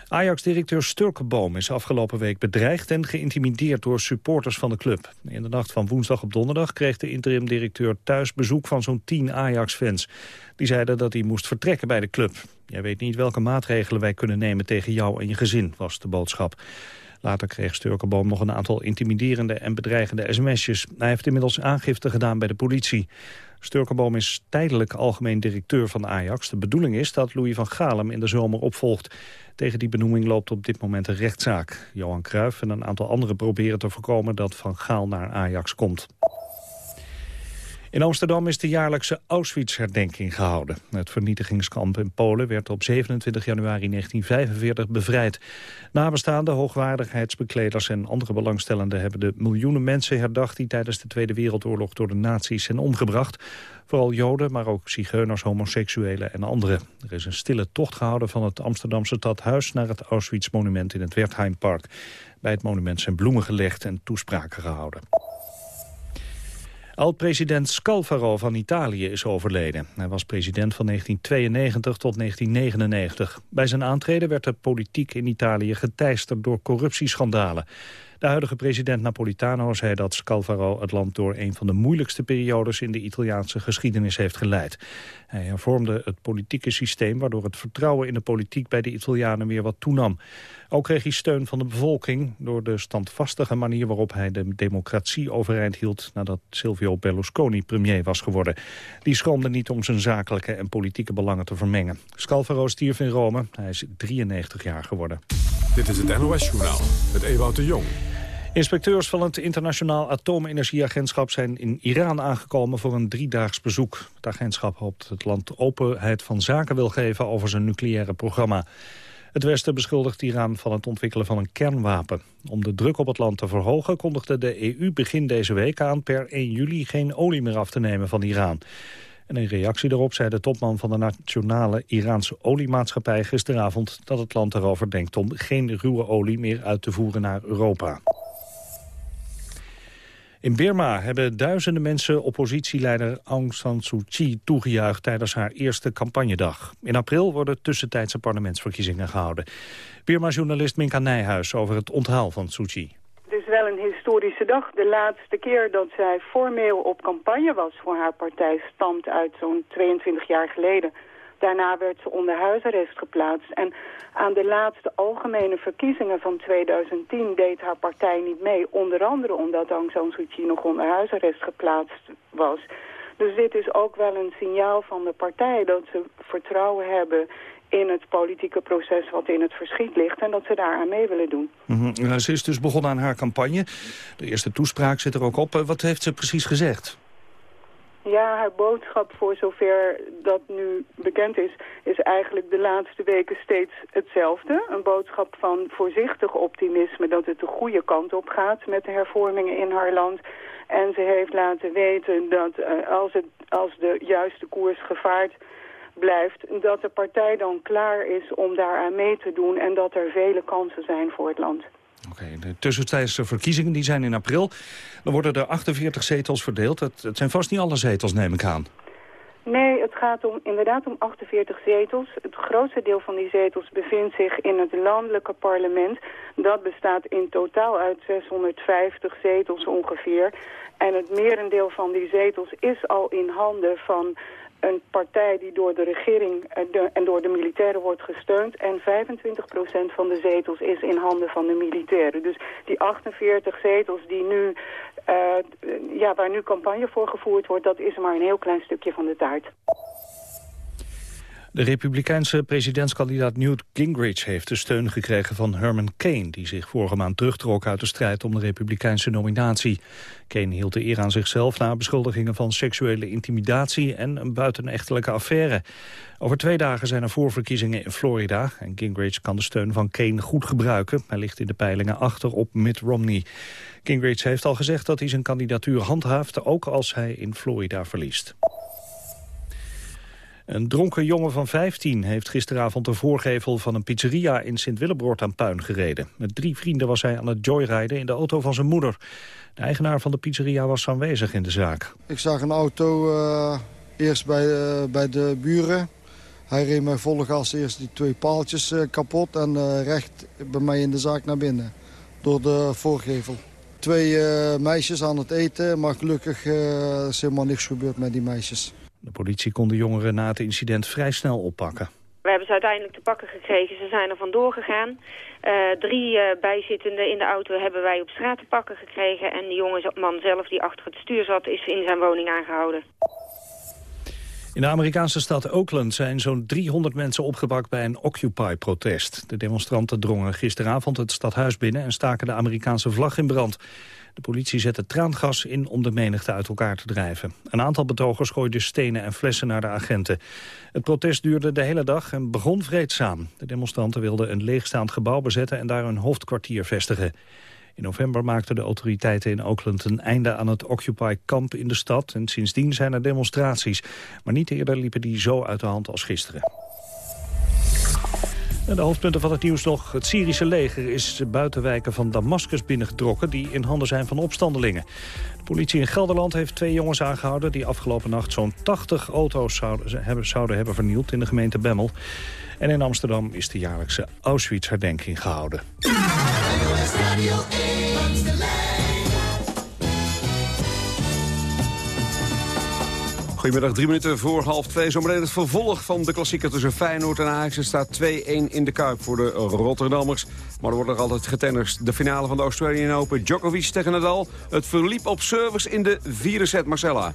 Ajax-directeur Sturkenboom is afgelopen week bedreigd en geïntimideerd door supporters van de club. In de nacht van woensdag op donderdag kreeg de interim-directeur thuis bezoek van zo'n 10 Ajax-fans. Die zeiden dat hij moest vertrekken bij de club. Jij weet niet welke maatregelen wij kunnen nemen tegen jou en je gezin, was de boodschap. Later kreeg Sturkenboom nog een aantal intimiderende en bedreigende sms'jes. Hij heeft inmiddels aangifte gedaan bij de politie. Sturkenboom is tijdelijk algemeen directeur van Ajax. De bedoeling is dat Louis van Gaal hem in de zomer opvolgt. Tegen die benoeming loopt op dit moment een rechtszaak. Johan Cruijff en een aantal anderen proberen te voorkomen dat Van Gaal naar Ajax komt. In Amsterdam is de jaarlijkse Auschwitz-herdenking gehouden. Het vernietigingskamp in Polen werd op 27 januari 1945 bevrijd. Nabestaande hoogwaardigheidsbekleders en andere belangstellenden... hebben de miljoenen mensen herdacht die tijdens de Tweede Wereldoorlog... door de nazi's zijn omgebracht. Vooral Joden, maar ook zigeuners, homoseksuelen en anderen. Er is een stille tocht gehouden van het Amsterdamse stadhuis... naar het Auschwitz-monument in het Wertheimpark. Bij het monument zijn bloemen gelegd en toespraken gehouden. Oud-president Scalfaro van Italië is overleden. Hij was president van 1992 tot 1999. Bij zijn aantreden werd de politiek in Italië geteisterd door corruptieschandalen. De huidige president Napolitano zei dat Scalfaro het land door een van de moeilijkste periodes in de Italiaanse geschiedenis heeft geleid. Hij hervormde het politieke systeem waardoor het vertrouwen in de politiek bij de Italianen weer wat toenam. Ook kreeg hij steun van de bevolking door de standvastige manier waarop hij de democratie overeind hield nadat Silvio Berlusconi premier was geworden. Die schroomde niet om zijn zakelijke en politieke belangen te vermengen. Scalfaro stierf in Rome. Hij is 93 jaar geworden. Dit is het NOS-journaal met Ewout de Jong. Inspecteurs van het Internationaal Atoomenergieagentschap zijn in Iran aangekomen voor een driedaags bezoek. Het agentschap hoopt het land openheid van zaken wil geven over zijn nucleaire programma. Het Westen beschuldigt Iran van het ontwikkelen van een kernwapen. Om de druk op het land te verhogen kondigde de EU begin deze week aan per 1 juli geen olie meer af te nemen van Iran. En in reactie daarop zei de topman van de nationale Iraanse oliemaatschappij gisteravond dat het land erover denkt om geen ruwe olie meer uit te voeren naar Europa. In Birma hebben duizenden mensen oppositieleider Aung San Suu Kyi toegejuicht tijdens haar eerste campagnedag. In april worden tussentijdse parlementsverkiezingen gehouden. Birma-journalist Minka Nijhuis over het onthaal van Suu Kyi. Is wel een historische dag. De laatste keer dat zij formeel op campagne was voor haar partij stamt uit zo'n 22 jaar geleden. Daarna werd ze onder huisarrest geplaatst. En aan de laatste algemene verkiezingen van 2010 deed haar partij niet mee. Onder andere omdat Aung San Suu Kyi nog onder huisarrest geplaatst was. Dus dit is ook wel een signaal van de partij dat ze vertrouwen hebben in het politieke proces wat in het verschiet ligt... en dat ze daaraan mee willen doen. Mm Ze is dus begonnen aan haar campagne. De eerste toespraak zit er ook op. Wat heeft ze precies gezegd? Ja, haar boodschap voor zover dat nu bekend is... is eigenlijk de laatste weken steeds hetzelfde. Een boodschap van voorzichtig optimisme dat het de goede kant op gaat... met de hervormingen in haar land. En ze heeft laten weten dat uh, als, het, als de juiste koers gevaard blijft... dat de partij dan klaar is om daaraan mee te doen... en dat er vele kansen zijn voor het land. Oké, de tussentijdse verkiezingen die zijn in april. Dan worden er 48 zetels verdeeld. Het, het zijn vast niet alle zetels, neem ik aan. Nee, het gaat om, inderdaad om 48 zetels. Het grootste deel van die zetels bevindt zich in het landelijke parlement. Dat bestaat in totaal uit 650 zetels ongeveer. En het merendeel van die zetels is al in handen van een partij die door de regering en door de militairen wordt gesteund. En 25% van de zetels is in handen van de militairen. Dus die 48 zetels die nu, ja, waar nu campagne voor gevoerd wordt, dat is maar een heel klein stukje van de taart. De republikeinse presidentskandidaat Newt Gingrich heeft de steun gekregen van Herman Kane... die zich vorige maand terugtrok uit de strijd om de republikeinse nominatie. Kane hield de eer aan zichzelf na beschuldigingen van seksuele intimidatie... en een buitenechtelijke affaire. Over twee dagen zijn er voorverkiezingen in Florida... en Gingrich kan de steun van Kane goed gebruiken. Hij ligt in de peilingen achter op Mitt Romney. Gingrich heeft al gezegd dat hij zijn kandidatuur handhaaft... ook als hij in Florida verliest. Een dronken jongen van 15 heeft gisteravond de voorgevel van een pizzeria in Sint-Willebroord aan puin gereden. Met drie vrienden was hij aan het joyriden in de auto van zijn moeder. De eigenaar van de pizzeria was aanwezig in de zaak. Ik zag een auto uh, eerst bij, uh, bij de buren. Hij reed mij volle gas eerst die twee paaltjes uh, kapot en recht bij mij in de zaak naar binnen. Door de voorgevel. Twee meisjes aan het eten, maar gelukkig is helemaal niks gebeurd met die meisjes. De politie kon de jongeren na het incident vrij snel oppakken. We hebben ze uiteindelijk te pakken gekregen. Ze zijn er vandoor gegaan. Uh, drie uh, bijzittenden in de auto hebben wij op straat te pakken gekregen. En de jongeman zelf die achter het stuur zat is in zijn woning aangehouden. In de Amerikaanse stad Oakland zijn zo'n 300 mensen opgepakt bij een Occupy-protest. De demonstranten drongen gisteravond het stadhuis binnen en staken de Amerikaanse vlag in brand. De politie zette traangas in om de menigte uit elkaar te drijven. Een aantal betogers gooiden stenen en flessen naar de agenten. Het protest duurde de hele dag en begon vreedzaam. De demonstranten wilden een leegstaand gebouw bezetten en daar hun hoofdkwartier vestigen. In november maakten de autoriteiten in Oakland een einde aan het Occupy-kamp in de stad. En sindsdien zijn er demonstraties. Maar niet eerder liepen die zo uit de hand als gisteren. De hoofdpunten van het nieuws nog. Het Syrische leger is buitenwijken van Damascus binnengedrokken... die in handen zijn van opstandelingen. De politie in Gelderland heeft twee jongens aangehouden... die afgelopen nacht zo'n 80 auto's zouden hebben vernield in de gemeente Bemmel. En in Amsterdam is de jaarlijkse Auschwitz-herdenking gehouden. Goedemiddag, drie minuten voor half twee. Zometeen het vervolg van de klassieker tussen Feyenoord en Ajax. Er staat 2-1 in de Kuip voor de Rotterdammers. Maar er wordt nog altijd getennist. De finale van de Australian Open. Djokovic tegen Nadal. Het verliep op service in de vierde set, Marcella.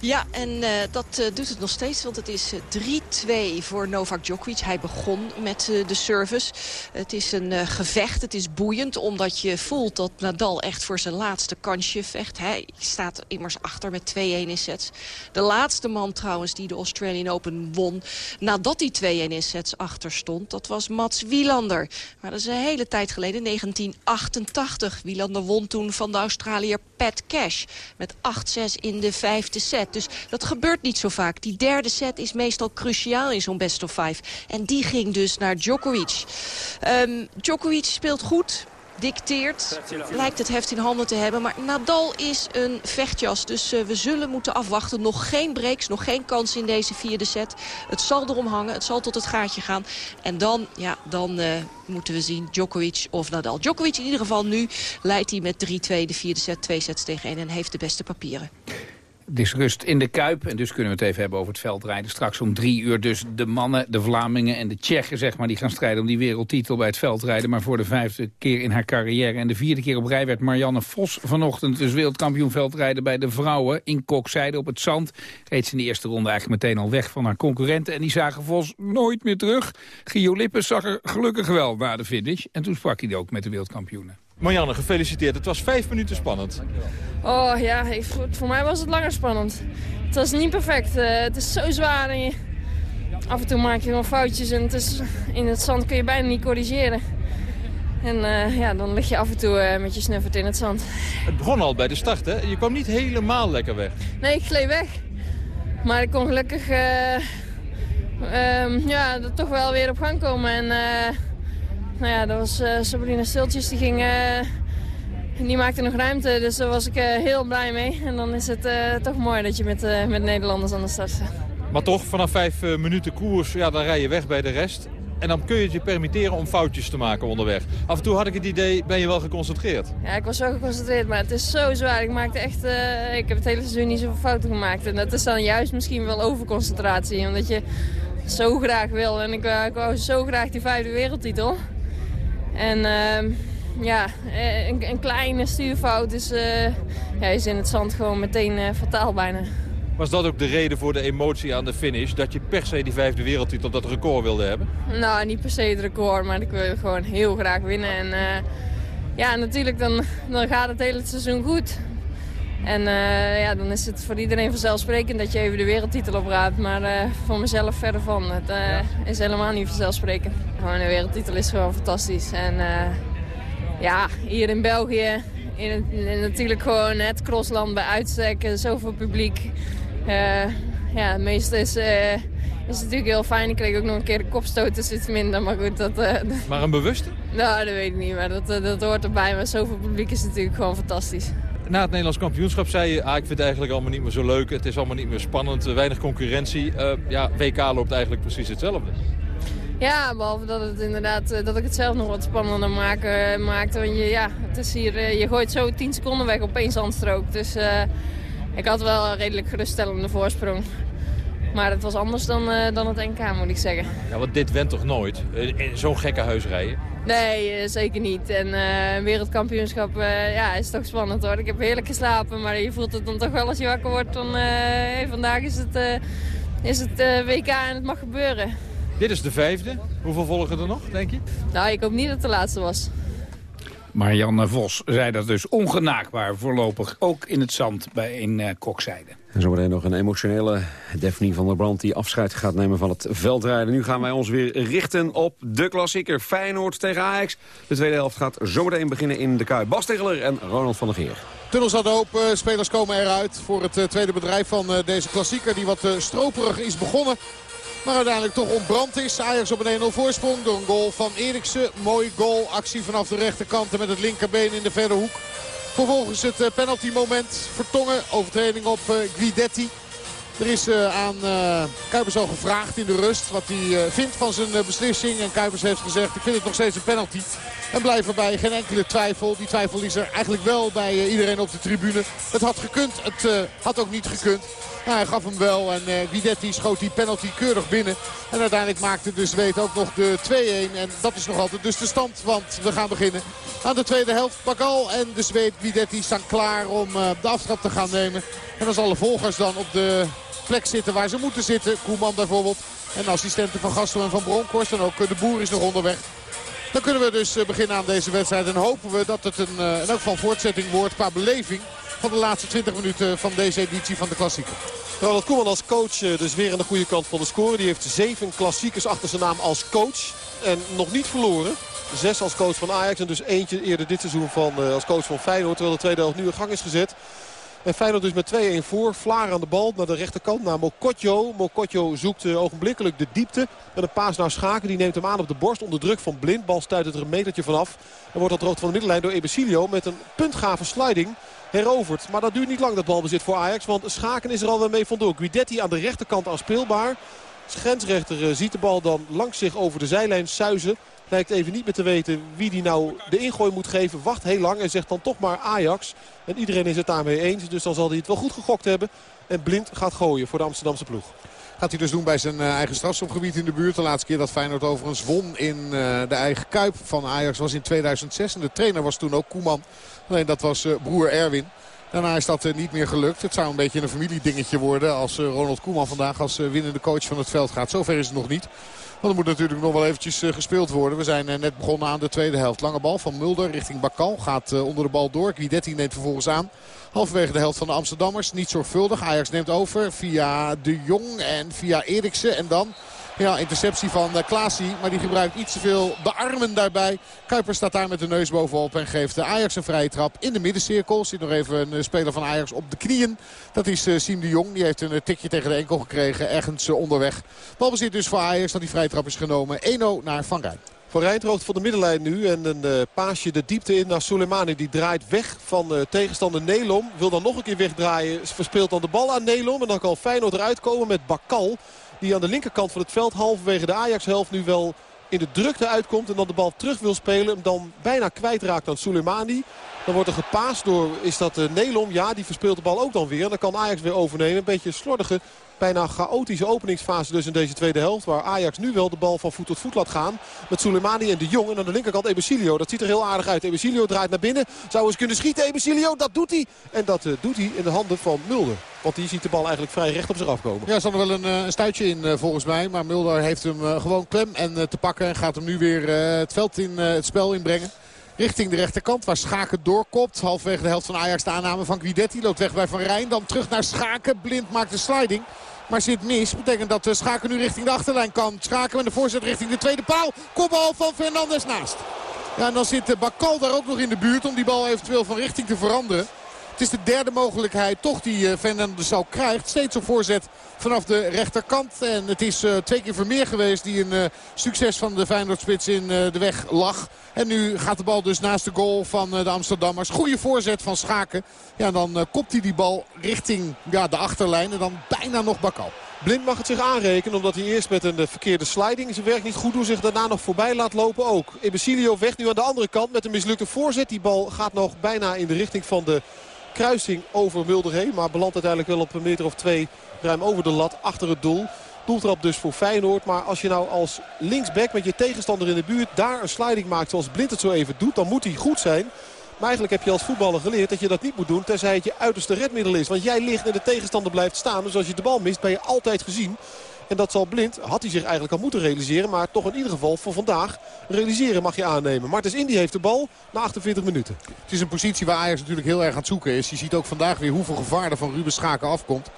Ja, en uh, dat uh, doet het nog steeds, want het is 3-2 voor Novak Djokovic. Hij begon met de service. Het is een gevecht, het is boeiend, omdat je voelt dat Nadal echt voor zijn laatste kansje vecht. Hij staat immers achter met 2-1 in sets. De laatste man trouwens die de Australian Open won, nadat hij 2-1 in sets achter stond, dat was Mats Wielander. Maar dat is een hele tijd geleden, 1988. Wielander won toen van de Australiër Pat Cash met 8-6 in de vijfde set. Dus dat gebeurt niet zo vaak. Die derde set is meestal cruciaal in zo'n best of five. En die ging dus naar Djokovic. Um, Djokovic speelt goed dicteert. Lijkt het heft in handen te hebben. Maar Nadal is een vechtjas. Dus uh, we zullen moeten afwachten. Nog geen breaks, nog geen kans in deze vierde set. Het zal erom hangen. Het zal tot het gaatje gaan. En dan, ja, dan uh, moeten we zien Djokovic of Nadal. Djokovic in ieder geval nu leidt hij met 3-2 de vierde set. Twee sets tegen één en heeft de beste papieren. Het is rust in de Kuip en dus kunnen we het even hebben over het veldrijden. Straks om drie uur dus de mannen, de Vlamingen en de Tsjechen zeg maar, die gaan strijden om die wereldtitel bij het veldrijden. Maar voor de vijfde keer in haar carrière en de vierde keer op rij werd Marianne Vos vanochtend dus wereldkampioen veldrijden bij de vrouwen. In Kokzijde op het zand reed ze in de eerste ronde eigenlijk meteen al weg van haar concurrenten. En die zagen Vos nooit meer terug. Gio Lippes zag er gelukkig wel na de finish. En toen sprak hij ook met de wereldkampioenen. Marianne, gefeliciteerd. Het was vijf minuten spannend. Oh ja, ik, voor mij was het langer spannend. Het was niet perfect. Uh, het is zo zwaar en je, af en toe maak je gewoon foutjes. En het is, in het zand kun je bijna niet corrigeren. En uh, ja, dan lig je af en toe uh, met je snuffert in het zand. Het begon al bij de start, hè? Je kwam niet helemaal lekker weg. Nee, ik gleed weg. Maar ik kon gelukkig um, ja, er toch wel weer op gang komen. En nou ja, dat was uh, Sabrina Stiltjes, die ging... Uh, die maakte nog ruimte, dus daar was ik uh, heel blij mee. En dan is het toch mooi dat je met, met Nederlanders aan de start staat. Maar toch, vanaf vijf minuten koers, ja, dan rij je weg bij de rest. En dan kun je het je permitteren om foutjes te maken onderweg. Af en toe had ik het idee, ben je wel geconcentreerd? Ja, ik was wel geconcentreerd, maar het is zo zwaar. Ik maakte echt, uh, ik heb het hele seizoen niet zoveel fouten gemaakt. En dat is dan juist misschien wel overconcentratie, omdat je zo graag wil. En ik, uh, ik wou zo graag die vijfde wereldtitel. En uh, ja, een, een, kleine stuurfout is, ja, is in het zand gewoon meteen fataal bijna. Was dat ook de reden voor de emotie aan de finish? Dat je per se die vijfde wereldtitel, dat record wilde hebben? Nou, niet per se het record, maar ik wil gewoon heel graag winnen. En uh, ja, natuurlijk dan, dan gaat het hele seizoen goed. En uh, ja, dan is het voor iedereen vanzelfsprekend dat je even de wereldtitel opraapt. Maar uh, voor mezelf verder van. Het ja. is helemaal niet vanzelfsprekend. Gewoon een wereldtitel is gewoon fantastisch. En ja, hier in België, in, het, in natuurlijk gewoon het crossland bij uitstek, zoveel publiek. Ja, het meeste is, is natuurlijk heel fijn. Ik kreeg ook nog een keer de kopstoot, dus iets minder. Maar goed, dat... Uh, maar een bewuste? Nou, dat weet ik niet, maar dat, dat hoort erbij. Maar zoveel publiek is natuurlijk gewoon fantastisch. Na het Nederlands kampioenschap zei je, ah, ik vind het eigenlijk allemaal niet meer zo leuk. Het is allemaal niet meer spannend, weinig concurrentie. ja, WK loopt eigenlijk precies hetzelfde. Ja, behalve dat, het inderdaad, dat ik het zelf nog wat spannender maak, maakte. Want je, ja, het is hier, je gooit zo 10 seconden weg op één zandstrook. Dus ik had wel een redelijk geruststellende voorsprong. Maar het was anders dan, uh, dan het NK, moet ik zeggen. Ja, want dit went toch nooit? In zo'n gekke huis rijden? Nee, uh, zeker niet. En uh, een wereldkampioenschap ja, is toch spannend hoor. Ik heb heerlijk geslapen, maar je voelt het dan toch wel als je wakker wordt. Van, hey, vandaag is het, is het WK en het mag gebeuren. Dit is de vijfde. Hoeveel volgen er nog, denk je? Nou, ik hoop niet dat het de laatste was. Marianne Vos zei dat dus ongenaakbaar voorlopig, ook in het zand bij in uh, Kokzijde. En zometeen nog een emotionele Daphne van der Brand die afscheid gaat nemen van het veldrijden. Nu gaan wij ons weer richten op de klassieker Feyenoord tegen Ajax. De tweede helft gaat zometeen beginnen in de Kuip. Bas Tegeler en Ronald van der Geer. Tunnels staat open, spelers komen eruit voor het tweede bedrijf van deze klassieker. Die wat stroperig is begonnen. Maar uiteindelijk toch ontbrand is. Ajax op een 1-0 voorsprong door een goal van Eriksen. Mooi goal. Actie vanaf de rechterkant en met het linkerbeen in de verre hoek. Vervolgens het penalty moment. Vertongen. Overtreding op Guidetti. Er is uh, aan Kuipers al gevraagd in de rust wat hij vindt van zijn beslissing. En Kuipers heeft gezegd, ik vind het nog steeds een penalty. En blijft erbij, geen enkele twijfel. Die twijfel is er eigenlijk wel bij iedereen op de tribune. Het had gekund, het had ook niet gekund. Nou, hij gaf hem wel en uh, Guidetti schoot die penalty keurig binnen. En uiteindelijk maakte de Zweed ook nog de 2-1. En dat is nog altijd dus de stand, want we gaan beginnen aan de tweede helft. Bakal en de Zweed Guidetti staan klaar om uh, de aftrap te gaan nemen. En als alle volgers dan op de plek zitten waar ze moeten zitten. Koeman bijvoorbeeld. En assistenten van Gastel en van Bronkhorst. En ook de boer is nog onderweg. Dan kunnen we dus beginnen aan deze wedstrijd. En hopen we dat het een, in elk geval voortzetting wordt qua beleving van de laatste 20 minuten van deze editie van de klassieker. Ronald Koeman als coach dus weer aan de goede kant van de score. Die heeft zeven klassiekers achter zijn naam als coach. En nog niet verloren. Zes als coach van Ajax en dus eentje eerder dit seizoen van, uh, als coach van Feyenoord. Terwijl de tweede helft nu in gang is gezet. En Feyenoord dus met 2-1 voor. Vlaar aan de bal naar de rechterkant naar Mokotjo. Mokotjo zoekt uh, ogenblikkelijk de diepte. En een paas naar Schaken. Die neemt hem aan op de borst onder druk van Blind. Bal stuit er een metertje vanaf. En wordt dat rood van de middenlijn door Ebesilio met een puntgave sliding heroverd. Maar dat duurt niet lang dat balbezit voor Ajax. Want Schaken is er alweer mee vandoor. Guidetti aan de rechterkant afspeelbaar. Grensrechter ziet de bal dan langs zich over de zijlijn suizen. Lijkt even niet meer te weten wie die nou de ingooi moet geven. Wacht heel lang en zegt dan toch maar Ajax. En iedereen is het daarmee eens. Dus dan zal hij het wel goed gegokt hebben. En blind gaat gooien voor de Amsterdamse ploeg. Gaat hij dus doen bij zijn eigen strafschopgebied in de buurt. De laatste keer dat Feyenoord overigens won in de eigen kuip van Ajax was in 2006. En de trainer was toen ook Koeman. Alleen dat was broer Erwin. Daarna is dat niet meer gelukt. Het zou een beetje een familiedingetje worden als Ronald Koeman vandaag als winnende coach van het veld gaat. Zover is het nog niet. Want er moet natuurlijk nog wel eventjes gespeeld worden. We zijn net begonnen aan de tweede helft. Lange bal van Mulder richting Bakal. Gaat onder de bal door. Guidetti neemt vervolgens aan. Halverwege de helft van de Amsterdammers. Niet zorgvuldig. Ajax neemt over via De Jong en via Eriksen. En dan ja, interceptie van uh, Klaasie. Maar die gebruikt iets te veel de armen daarbij. Kuiper staat daar met de neus bovenop en geeft Ajax een vrije trap in de middencirkel. Zit nog even een speler van Ajax op de knieën. Dat is uh, Siem de Jong. Die heeft een tikje tegen de enkel gekregen. Ergens onderweg. Balbezit dus voor Ajax dat die vrije trap is genomen. 1-0 naar Van Rijn. Van Rijn droogt van de middenlijn nu. En een paasje de diepte in naar Soleimani. Die draait weg van tegenstander Nelom. Wil dan nog een keer wegdraaien. Verspeelt dan de bal aan Nelom. En dan kan Feyenoord eruit komen met Bakal. Die aan de linkerkant van het veld halverwege de Ajax-helft nu wel in de drukte uitkomt en dan de bal terug wil spelen. Hem dan bijna kwijtraakt aan Soleimani. Dan wordt er gepaast door, is dat uh, Nelom? Ja, die verspeelt de bal ook dan weer. En dan kan Ajax weer overnemen. Een beetje slordige bijna chaotische openingsfase dus in deze tweede helft. Waar Ajax nu wel de bal van voet tot voet laat gaan. Met Soleimani en de Jong. En aan de linkerkant Ebesilio. Dat ziet er heel aardig uit. Ebesilio draait naar binnen. Zou eens kunnen schieten. Ebesilio, dat doet hij. En dat uh, doet hij in de handen van Mulder. Want die ziet de bal eigenlijk vrij recht op zich afkomen. Ja, er zat er wel een, een stuitje in uh, volgens mij. Maar Mulder heeft hem gewoon klem en te pakken. En gaat hem nu weer het veld in het spel inbrengen richting de rechterkant. Waar Schaken doorkopt. Halfwege de helft van Ajax de aanname van Guidetti. Loopt weg bij Van Rijn. Dan terug naar Schaken. Blind maakt de sliding. Maar zit mis. Betekent dat Schaken nu richting de achterlijn kan. Schaken met de voorzet richting de tweede paal. Kopbal van Fernandes naast. Ja, en dan zit Bakal daar ook nog in de buurt om die bal eventueel van richting te veranderen. Het is de derde mogelijkheid toch die uh, Fernandes zo krijgt. Steeds op voorzet vanaf de rechterkant. En het is uh, twee keer Vermeer geweest die een uh, succes van de Feyenoordspits in de weg lag. En nu gaat de bal dus naast de goal van de Amsterdammers. Goede voorzet van Schaken. Ja, dan kopt hij die bal richting ja, de achterlijn. En dan bijna nog Bakal. Blind mag het zich aanrekenen omdat hij eerst met een verkeerde sliding zijn werk niet goed doet. Zich daarna nog voorbij laat lopen ook. Ebesilio weg nu aan de andere kant met een mislukte voorzet. Die bal gaat nog bijna in de richting van de kruising over Mulder heen. Maar belandt uiteindelijk wel op een meter of twee ruim over de lat achter het doel. Doeltrap dus voor Feyenoord. Maar als je nou als linksback met je tegenstander in de buurt daar een sliding maakt zoals Blind het zo even doet. Dan moet hij goed zijn. Maar eigenlijk heb je als voetballer geleerd dat je dat niet moet doen. Tenzij het je uiterste redmiddel is. Want jij ligt en de tegenstander blijft staan. Dus als je de bal mist ben je altijd gezien. En dat zal Blind, had hij zich eigenlijk al moeten realiseren. Maar toch in ieder geval voor vandaag realiseren mag je aannemen. Martens Indy heeft de bal na 48 minuten. Het is een positie waar Ajax natuurlijk heel erg aan het zoeken is. Je ziet ook vandaag weer hoeveel gevaar er van Ruben Schaken afkomt.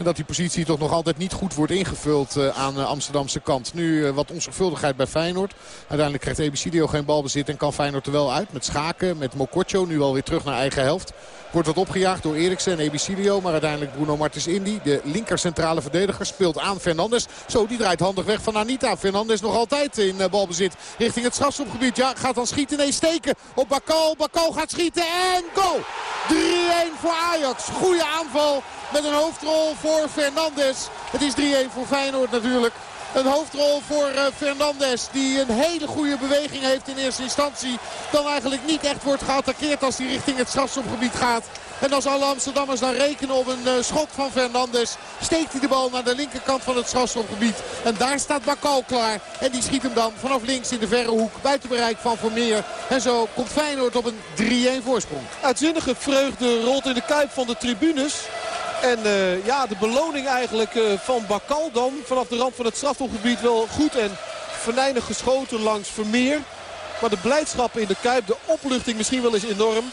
En dat die positie toch nog altijd niet goed wordt ingevuld uh, aan de Amsterdamse kant. Nu uh, wat onzorgvuldigheid bij Feyenoord. Uiteindelijk krijgt Ebicidio geen balbezit en kan Feyenoord er wel uit. Met Schaken, met Mokotjo, nu alweer terug naar eigen helft. Wordt wat opgejaagd door Eriksen en Ebicilio. Maar uiteindelijk Bruno Martens Indy, de linker centrale verdediger, speelt aan Fernandes. Zo, die draait handig weg van Anita. Fernandes nog altijd in balbezit richting het strafschopgebied. Ja, gaat dan schieten. Nee, steken op Bakal. Bakal gaat schieten en goal! 3-1 voor Ajax. Goede aanval met een hoofdrol voor Fernandes. Het is 3-1 voor Feyenoord natuurlijk. Een hoofdrol voor uh, Fernandes. Die een hele goede beweging heeft in eerste instantie. Dan eigenlijk niet echt wordt geattaqueerd als hij richting het strafschopgebied gaat. En als alle Amsterdammers dan rekenen op een uh, schot van Fernandes. Steekt hij de bal naar de linkerkant van het strafschopgebied. En daar staat Bakal klaar. En die schiet hem dan vanaf links in de verre hoek. Buiten bereik van Vermeer. En zo komt Feyenoord op een 3-1 voorsprong. Uitzinnige vreugde rolt in de kuip van de tribunes. En uh, ja, de beloning eigenlijk uh, van Bakal dan. Vanaf de rand van het strafhofgebied wel goed en venijnig geschoten langs Vermeer. Maar de blijdschap in de Kuip, de opluchting misschien wel eens enorm.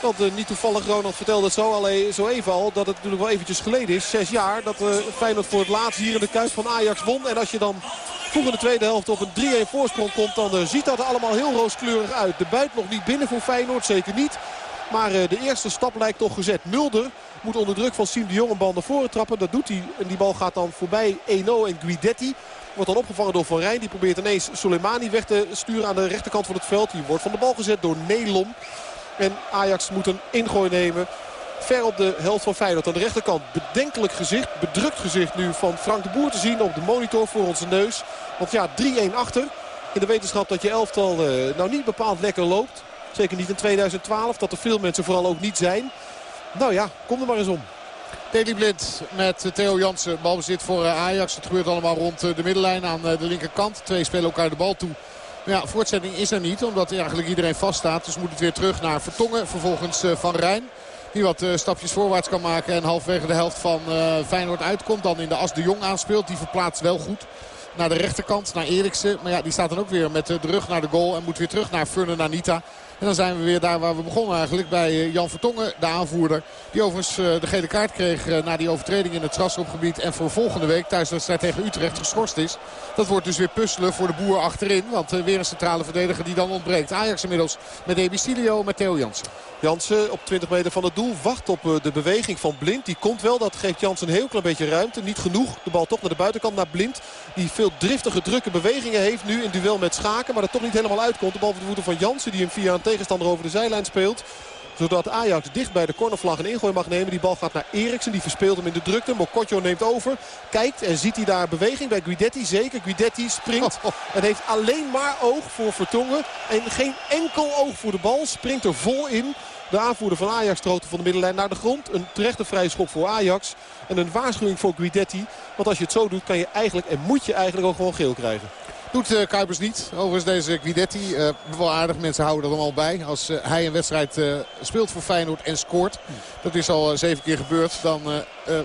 Want uh, niet toevallig, Ronald vertelde het zo, alleen, zo even al, dat het natuurlijk wel eventjes geleden is. Zes jaar dat Feyenoord voor het laatst hier in de Kuip van Ajax won. En als je dan vroeg in de tweede helft op een 3-1 voorsprong komt, dan ziet dat er allemaal heel rooskleurig uit. De buit nog niet binnen voor Feyenoord, zeker niet. Maar de eerste stap lijkt toch gezet. Mulder moet onder druk van Siem de Jong een bal naar voren trappen. Dat doet hij. En die bal gaat dan voorbij Eno en Guidetti. Wordt dan opgevangen door Van Rijn. Die probeert ineens Soleimani weg te sturen aan de rechterkant van het veld. Die wordt van de bal gezet door Nelom. En Ajax moet een ingooi nemen. Ver op de helft van Feyenoord. Aan de rechterkant bedenkelijk gezicht. Bedrukt gezicht nu van Frank de Boer te zien op de monitor voor onze neus. Want ja, 3-1 achter. In de wetenschap dat je elftal uh, nou niet bepaald lekker loopt. Zeker niet in 2012. Dat er veel mensen vooral ook niet zijn. Nou ja, kom er maar eens om. Deli Blind met Theo Jansen. Balbezit voor Ajax. Het gebeurt allemaal rond de middenlijn aan de linkerkant. Twee spelen elkaar de bal toe. Maar ja, voortzetting is er niet. Omdat eigenlijk iedereen vaststaat. Dus moet het weer terug naar Vertongen. Vervolgens Van Rijn. Die wat stapjes voorwaarts kan maken. En halfwege de helft van Feyenoord uitkomt. Dan in de as de Jong aanspeelt. Die verplaatst wel goed naar de rechterkant. Naar Eriksen. Maar ja, die staat dan ook weer met de rug naar de goal. En moet weer terug naar Furnen Anita. En dan zijn we weer daar waar we begonnen eigenlijk. Bij Jan Vertongen, de aanvoerder. Die overigens de gele kaart kreeg na die overtreding in het strafschopgebied. En voor volgende week thuis de wedstrijd tegen Utrecht geschorst is. Dat wordt dus weer puzzelen voor de boer achterin. Want weer een centrale verdediger die dan ontbreekt. Ajax inmiddels met Ebicilio, met Theo Jansen. Jansen op 20 meter van het doel wacht op de beweging van Blind. Die komt wel, dat geeft Jansen een heel klein beetje ruimte. Niet genoeg, de bal toch naar de buitenkant, naar Blind. Die veel driftige, drukke bewegingen heeft nu in duel met Schaken. Maar dat toch niet helemaal uitkomt. De bal voor de voeten van Jansen die hem via een tegenstander over de zijlijn speelt. Zodat Ajax dicht bij de cornervlag een ingooi mag nemen. Die bal gaat naar Eriksen. Die verspeelt hem in de drukte. Mokotjo neemt over. Kijkt en ziet hij daar beweging bij Guidetti. Zeker. Guidetti springt. En heeft alleen maar oog voor Vertongen. En geen enkel oog voor de bal. Springt er vol in. De aanvoerder van Ajax stroot van de middenlijn naar de grond. Een terechte vrije schop voor Ajax. En een waarschuwing voor Guidetti. Want als je het zo doet kan je eigenlijk en moet je eigenlijk ook gewoon geel krijgen. Doet uh, Kuipers niet. Overigens deze Guidetti. Uh, wel aardig. Mensen houden er allemaal bij. Als uh, hij een wedstrijd speelt voor Feyenoord en scoort. Dat is al zeven keer gebeurd. Dan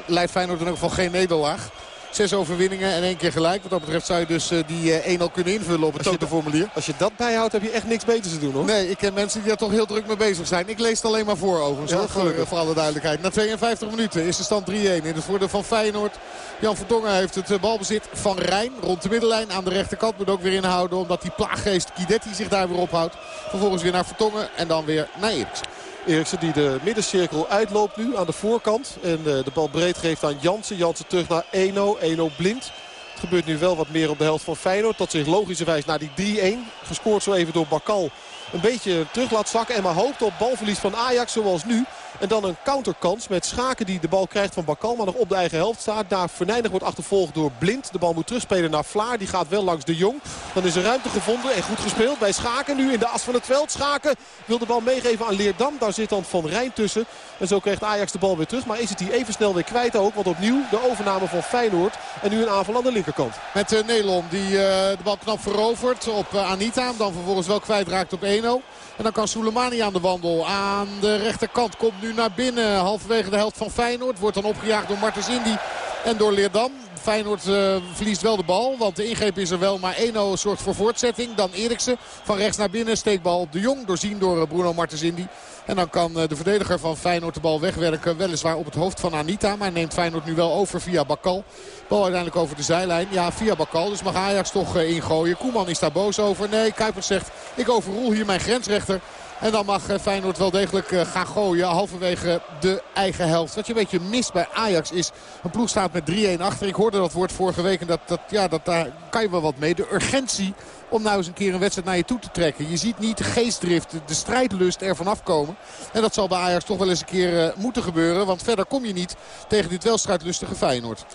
leidt Feyenoord in elk geval geen nederlaag. Zes overwinningen en één keer gelijk. Wat dat betreft zou je dus uh, die uh, 1-0 kunnen invullen op het totenformulier. Als je dat bijhoudt heb je echt niks beters te doen hoor. Nee, ik ken mensen die daar toch heel druk mee bezig zijn. Ik lees het alleen maar voor overigens. Ja, voor, voor alle duidelijkheid. Na 52 minuten is de stand 3-1 in het voordeel van Feyenoord. Jan Vertongen heeft het balbezit van Rijn rond de middenlijn aan de rechterkant. Moet ook weer inhouden omdat die plaaggeest Kidetti zich daar weer ophoudt. Vervolgens weer naar Vertongen en dan weer naar Eriksen. Eriksen die de middencirkel uitloopt nu aan de voorkant. En de, de bal breed geeft aan Jansen. Jansen terug naar Eno. Eno blind. Het gebeurt nu wel wat meer op de helft van Feyenoord. Dat zich logischerwijs naar die 3-1. Gescoord zo even door Bakal. Een beetje terug laat zakken. En maar hoopt op balverlies van Ajax zoals nu. En dan een counterkans met Schaken die de bal krijgt van Bakal. Maar nog op de eigen helft staat. Daar Verneinig wordt achtervolgd door Blind. De bal moet terugspelen naar Vlaar. Die gaat wel langs de Jong. Dan is er ruimte gevonden en goed gespeeld bij Schaken. Nu in de as van het veld. Schaken wil de bal meegeven aan Leerdam. Daar zit dan Van Rijn tussen. En zo krijgt Ajax de bal weer terug. Maar is het hier even snel weer kwijt ook. Want opnieuw de overname van Feyenoord. En nu een aanval aan de linkerkant. Met uh, Nelon die uh, de bal knap verovert op uh, Anita. Dan vervolgens wel kwijtraakt op Eno. En dan kan Soleimani aan de wandel. Aan de rechterkant komt nu naar binnen. Halverwege de helft van Feyenoord. Wordt dan opgejaagd door Martens Indy en door Leerdam. Feyenoord uh, verliest wel de bal. Want de ingreep is er wel. Maar Eno zorgt voor voortzetting. Dan Eriksen van rechts naar binnen. Steekbal de Jong. Doorzien door Bruno Martens Indy. En dan kan de verdediger van Feyenoord de bal wegwerken. Weliswaar op het hoofd van Anita. Maar neemt Feyenoord nu wel over via Bakal. Bal uiteindelijk over de zijlijn. Ja, via Bakal. Dus mag Ajax toch ingooien. Koeman is daar boos over. Nee, Kuipers zegt ik overroel hier mijn grensrechter. En dan mag Feyenoord wel degelijk gaan gooien halverwege de eigen helft. Wat je een beetje mist bij Ajax is... een ploeg staat met 3-1 achter. Ik hoorde dat woord vorige week en dat, dat, ja, dat, daar kan je wel wat mee. De urgentie om nou eens een keer een wedstrijd naar je toe te trekken. Je ziet niet de geestdrift, de strijdlust ervan afkomen. En dat zal bij Ajax toch wel eens een keer uh, moeten gebeuren. Want verder kom je niet tegen dit wel strijdlustige Feyenoord.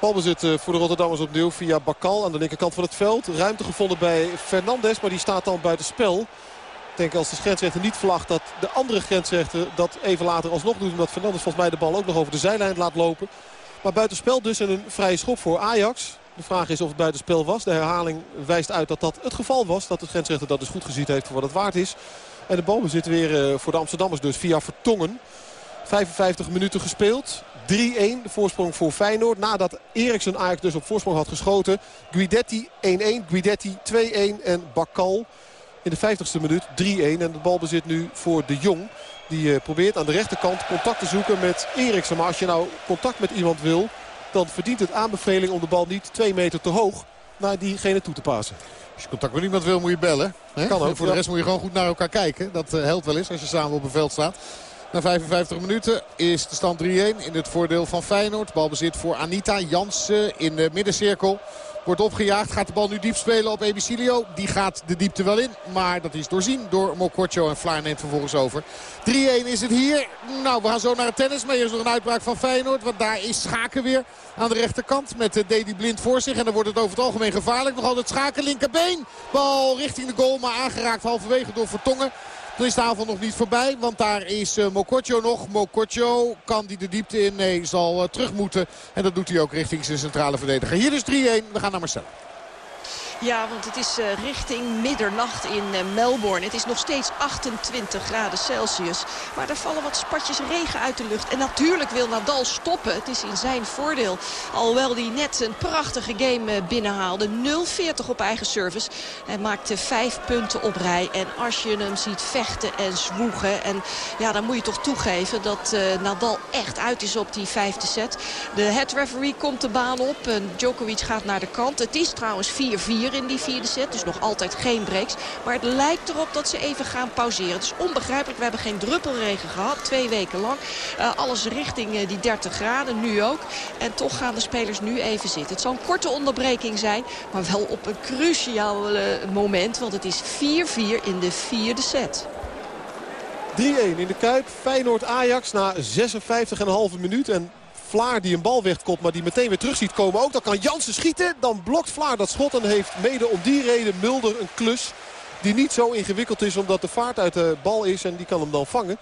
Balbezit voor de Rotterdammers opnieuw via Bakal aan de linkerkant van het veld. Ruimte gevonden bij Fernandes, maar die staat dan buiten spel. Denk als de grensrechter niet vlagt dat de andere grensrechter dat even later alsnog doet. Omdat Fernandes volgens mij de bal ook nog over de zijlijn laat lopen. Maar buitenspel dus en een vrije schop voor Ajax. De vraag is of het buitenspel was. De herhaling wijst uit dat dat het geval was. Dat de grensrechter dat dus goed gezien heeft voor wat het waard is. En de balbezit weer voor de Amsterdammers dus via Vertongen. 55 minuten gespeeld. 3-1 de voorsprong voor Feyenoord. Nadat Eriksen Ajax dus op voorsprong had geschoten. Guidetti 1-1, Guidetti 2-1 en Bakal in de 50ste minuut 3-1. En de bal bezit nu voor de Jong. Die uh, probeert aan de rechterkant contact te zoeken met Eriksen. Maar als je nou contact met iemand wil... dan verdient het aanbeveling om de bal niet 2 meter te hoog naar diegene toe te passen. Als je contact met iemand wil moet je bellen. Hè? Kan ook. En voor de rest moet je gewoon goed naar elkaar kijken. Dat uh, helpt wel eens als je samen op een veld staat. Na 55 minuten is de stand 3-1 in het voordeel van Feyenoord. Balbezit voor Anita Jansen in de middencirkel. Wordt opgejaagd. Gaat de bal nu diep spelen op Ebicilio. Die gaat de diepte wel in. Maar dat is doorzien door Mokotjo. En Vlaar neemt vervolgens over. 3-1 is het hier. Nou, we gaan zo naar het tennis. Maar eerst nog een uitbraak van Feyenoord. Want daar is Schaken weer aan de rechterkant. Met Dedy Blind voor zich. En dan wordt het over het algemeen gevaarlijk. Nog altijd Schaken linkerbeen. Bal richting de goal. Maar aangeraakt halverwege door Vertongen. Dan is de avond nog niet voorbij, want daar is uh, Mokotjo nog. Mokotjo kan die de diepte in? Nee, zal uh, terug moeten. En dat doet hij ook richting zijn centrale verdediger. Hier dus 3-1. We gaan naar Marcel. Ja, want het is uh, richting middernacht in uh, Melbourne. Het is nog steeds 28 graden Celsius. Maar er vallen wat spatjes regen uit de lucht. En natuurlijk wil Nadal stoppen. Het is in zijn voordeel. Alhoewel hij net een prachtige game uh, binnenhaalde. 0-40 op eigen service. Hij maakte vijf punten op rij. En als je hem ziet vechten en zwoegen. En ja, dan moet je toch toegeven dat Nadal echt uit is op die vijfde set. De head referee komt de baan op. En Djokovic gaat naar de kant. Het is trouwens 4-4 in die vierde set. Dus nog altijd geen breaks. Maar het lijkt erop dat ze even gaan pauzeren. Het is onbegrijpelijk. We hebben geen druppelregen gehad. Twee weken lang. Uh, alles richting uh, die 30 graden. Nu ook. En toch gaan de spelers nu even zitten. Het zal een korte onderbreking zijn. Maar wel op een cruciaal uh, moment. Want het is 4-4 in de vierde set. in de Kuip. Feyenoord-Ajax na 56,5 minuut. En Vlaar die een bal wegkomt, maar die meteen weer terug ziet komen ook. Dan kan Jansen schieten. Dan blokt Vlaar dat schot en heeft mede om die reden Mulder een klus. Die niet zo ingewikkeld is omdat de vaart uit de bal is en die kan hem dan vangen.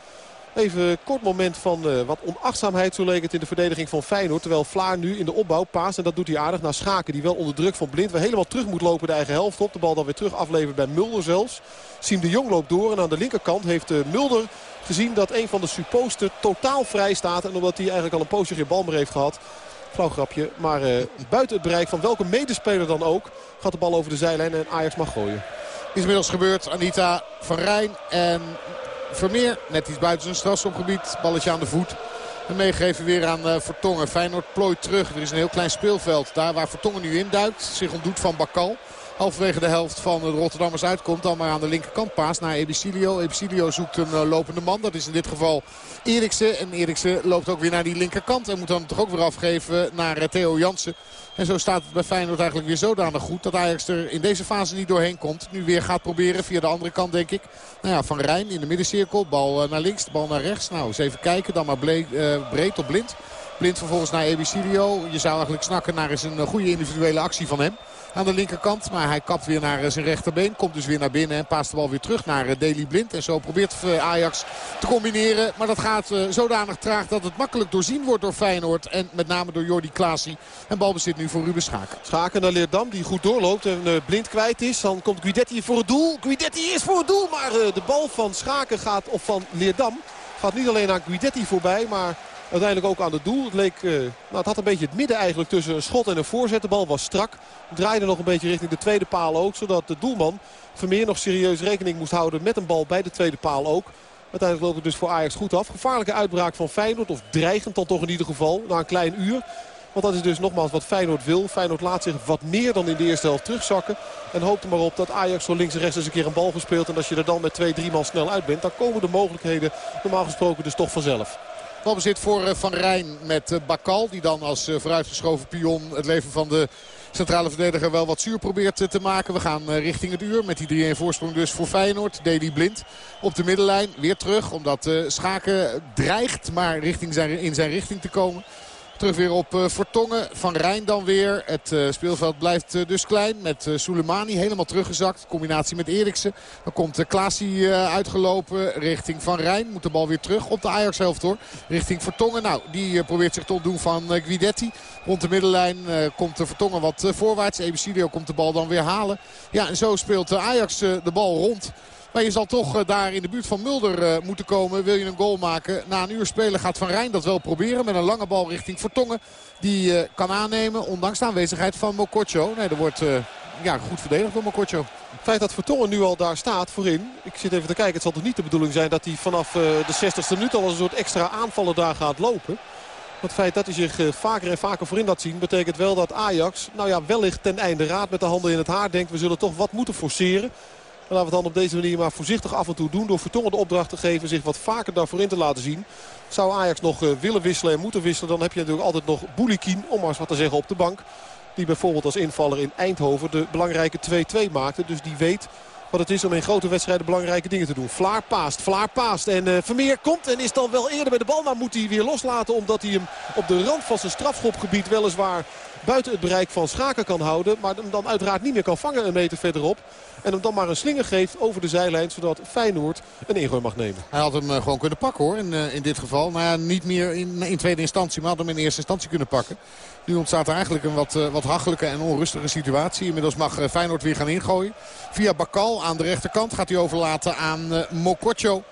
Even een kort moment van uh, wat onachtzaamheid, zo leek het in de verdediging van Feyenoord. Terwijl Vlaar nu in de opbouw paast, en dat doet hij aardig, naar Schaken. Die wel onder druk van Blind weer helemaal terug moet lopen de eigen helft op. De bal dan weer terug afleveren bij Mulder zelfs. Siem de Jong loopt door en aan de linkerkant heeft uh, Mulder gezien dat een van de supposter totaal vrij staat. En omdat hij eigenlijk al een poosje geen bal meer heeft gehad. Flauw grapje, maar uh, buiten het bereik van welke medespeler dan ook... gaat de bal over de zijlijn en Ajax mag gooien. Is inmiddels gebeurd. Anita van Rijn en Vermeer. Net iets buiten zijn strafschopgebied. Balletje aan de voet. En meegeven weer aan uh, Vertongen. Feyenoord plooit terug. Er is een heel klein speelveld. Daar waar Vertongen nu induikt. Zich ontdoet van Bakal. Halverwege de helft van de Rotterdammers uitkomt. Dan maar aan de linkerkant paas naar Ebicilio. Ebicilio zoekt een uh, lopende man. Dat is in dit geval Eriksen. En Eriksen loopt ook weer naar die linkerkant. En moet dan toch ook weer afgeven naar uh, Theo Jansen. En zo staat het bij Feyenoord eigenlijk weer zodanig goed dat Ajax er in deze fase niet doorheen komt. Nu weer gaat proberen via de andere kant denk ik. Nou ja, Van Rijn in de middencirkel. Bal naar links, bal naar rechts. Nou, eens even kijken. Dan maar breed op blind. Blind vervolgens naar Ebicilio. Je zou eigenlijk snakken naar eens een goede individuele actie van hem aan de linkerkant. Maar hij kapt weer naar zijn rechterbeen. Komt dus weer naar binnen en paast de bal weer terug naar Deli Blind. En zo probeert Ajax te combineren. Maar dat gaat zodanig traag dat het makkelijk doorzien wordt door Feyenoord. En met name door Jordi Klaasie. En balbezit nu voor Ruben Schaken. Schaken naar Leerdam die goed doorloopt en Blind kwijt is. Dan komt Guidetti voor het doel. Guidetti is voor het doel. Maar de bal van Schaken gaat, of van Leerdam gaat niet alleen aan Guidetti voorbij. Maar uiteindelijk ook aan het doel. Het, leek, uh, nou, het had een beetje het midden eigenlijk tussen een schot en een voorzet. De bal was strak. Draaide nog een beetje richting de tweede paal ook. Zodat de doelman Vermeer nog serieus rekening moest houden met een bal bij de tweede paal ook. Uiteindelijk loopt het dus voor Ajax goed af. Gevaarlijke uitbraak van Feyenoord. Of dreigend dan toch in ieder geval. Na een klein uur. Want dat is dus nogmaals wat Feyenoord wil. Feyenoord laat zich wat meer dan in de eerste helft terugzakken. En hoopt maar op dat Ajax zo links en rechts eens een keer een bal gespeeld. En als je er dan met twee, drie man snel uit bent. Dan komen de mogelijkheden normaal gesproken dus toch vanzelf. Balbezit voor Van Rijn met Bakal. Die dan als vooruitgeschoven pion het leven van de centrale verdediger wel wat zuur probeert te maken. We gaan richting het uur met die 3-1 voorsprong dus voor Feyenoord. Deli Blind op de middenlijn. Weer terug omdat Schaken dreigt maar richting zijn, in zijn richting te komen. Terug weer op uh, Vertongen. Van Rijn dan weer. Het uh, speelveld blijft uh, dus klein. Met Soleimani helemaal teruggezakt. Combinatie met Eriksen. Dan komt Klaasie uitgelopen richting Van Rijn. Moet de bal weer terug op de Ajax-helft hoor. Richting Vertongen. Nou, die probeert zich te ontdoen van Guidetti. Rond de middenlijn komt Vertongen wat voorwaarts. Ebicilio komt de bal dan weer halen. Ja, en zo speelt Ajax de bal rond. Maar je zal toch uh, daar in de buurt van Mulder uh, moeten komen. Wil je een goal maken? Na een uur spelen gaat Van Rijn dat wel proberen. Met een lange bal richting Vertongen. Die uh, kan aannemen. Ondanks de aanwezigheid van Mokotjo. Nee, er wordt ja, goed verdedigd door Mokotjo. Het feit dat Vertongen nu al daar staat voorin. Ik zit even te kijken. Het zal toch niet de bedoeling zijn dat hij vanaf de 60ste minuut al een soort extra aanvallen daar gaat lopen. Het feit dat hij zich vaker en vaker voorin laat zien... betekent wel dat Ajax nou ja, wellicht ten einde raad met de handen in het haar denkt... we zullen toch wat moeten forceren. En laten we het dan op deze manier maar voorzichtig af en toe doen. Door Vertongen de opdracht te geven zich wat vaker daarvoor in te laten zien. Zou Ajax nog uh, willen wisselen en moeten wisselen. Dan heb je natuurlijk altijd nog Boulikin, om maar eens wat te zeggen, op de bank. Die bijvoorbeeld als invaller in Eindhoven de belangrijke 2-2 maakte. Dus die weet wat het is om in grote wedstrijden belangrijke dingen te doen. Vlaar paast, Vlaar paast. En uh, Vermeer komt en is dan wel eerder bij de bal. Maar moet hij weer loslaten omdat hij hem op de rand van zijn strafschopgebied weliswaar buiten het bereik van Schaken kan houden. Maar hem dan uiteraard niet meer kan vangen een meter verderop. En hem dan maar een slinger geeft over de zijlijn. Zodat Feyenoord een ingooi mag nemen. Hij had hem gewoon kunnen pakken hoor in, in dit geval. Maar ja, niet meer in, in tweede instantie. Maar had hem in eerste instantie kunnen pakken. Nu ontstaat er eigenlijk een wat, uh, wat hachelijke en onrustige situatie. Inmiddels mag Feyenoord weer gaan ingooien. Via Bakal aan de rechterkant gaat hij overlaten aan Mokotjo.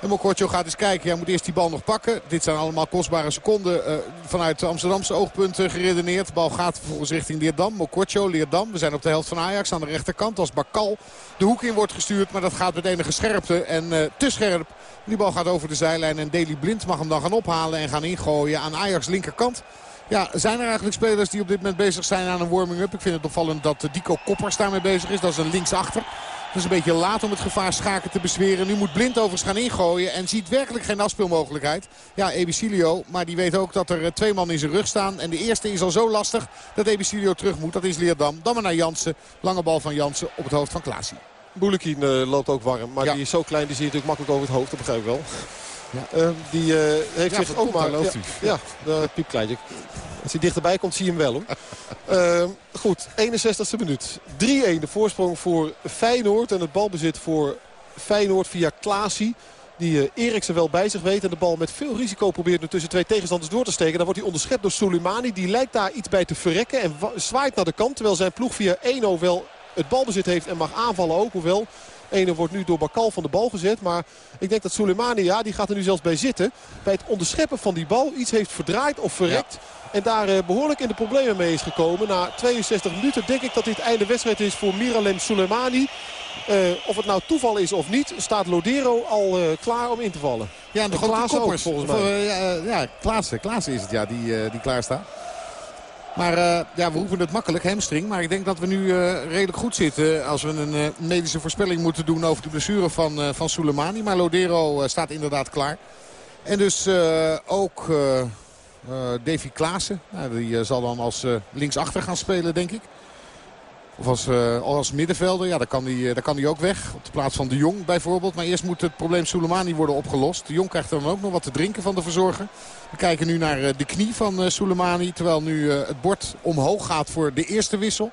En gaat eens kijken. Hij moet eerst die bal nog pakken. Dit zijn allemaal kostbare seconden uh, vanuit Amsterdamse oogpunt uh, geredeneerd. De bal gaat vervolgens richting Leerdam. Mokotjo, Leerdam. We zijn op de helft van Ajax aan de rechterkant. Als Bakal de hoek in wordt gestuurd. Maar dat gaat met enige scherpte en uh, te scherp. Die bal gaat over de zijlijn. En Deli Blind mag hem dan gaan ophalen en gaan ingooien aan Ajax linkerkant. Ja, zijn er eigenlijk spelers die op dit moment bezig zijn aan een warming-up? Ik vind het opvallend dat Dico Koppers daarmee bezig is. Dat is een linksachter. Het is een beetje laat om het gevaar schaken te bezweren. Nu moet Blind overigens gaan ingooien en ziet werkelijk geen afspeelmogelijkheid. Ja, Ebicilio, maar die weet ook dat er twee man in zijn rug staan. En de eerste is al zo lastig dat Ebicilio terug moet. Dat is Leerdam. Dan maar naar Jansen. Lange bal van Jansen op het hoofd van Klaasie. Boulekin uh, loopt ook warm. Maar die is zo klein, die zie je natuurlijk makkelijk over het hoofd. Dat begrijp ik wel. Ja. Uh, die uh, heeft ja, zich ook maar... Ja, ja, ja piepkleintje. Als hij dichterbij komt, zie je hem wel. Hoor. goed, 61e minuut. 3-1 de voorsprong voor Feyenoord. En het balbezit voor Feyenoord via Klaasie. Die uh, Eriksen wel bij zich weet. En de bal met veel risico probeert nu tussen twee tegenstanders door te steken. Dan wordt hij onderschept door Soleimani. Die lijkt daar iets bij te verrekken. En zwaait naar de kant. Terwijl zijn ploeg via 1-0 wel het balbezit heeft en mag aanvallen ook. Hoewel Ene wordt nu door Bakal van de bal gezet. Maar ik denk dat Soleimani, ja, die gaat er nu zelfs bij zitten. Bij het onderscheppen van die bal iets heeft verdraaid of verrekt. En daar uh, behoorlijk in de problemen mee is gekomen. Na 62 minuten denk ik dat dit einde wedstrijd is voor Miralem Soleimani. Uh, of het nou toeval is of niet, staat Lodero al uh, klaar om in te vallen. Ja, en de grote koppers. Ook, volgens mij. ja, ja Klaassen, Klaassen is het ja, die, die klaar staat. Maar uh, ja, we hoeven het makkelijk, hamstring. Maar ik denk dat we nu uh, redelijk goed zitten als we een uh, medische voorspelling moeten doen over de blessure van, van Soleimani. Maar Lodero staat inderdaad klaar. En dus ook Davy Klaassen. Die zal dan als linksachter gaan spelen, denk ik. Of als, als middenvelder, ja, daar kan, hij, kan ook weg. Op de plaats van de Jong bijvoorbeeld. Maar eerst moet het probleem Soleimani worden opgelost. De Jong krijgt dan ook nog wat te drinken van de verzorger. We kijken nu naar de knie van Soleimani. Terwijl nu het bord omhoog gaat voor de eerste wissel.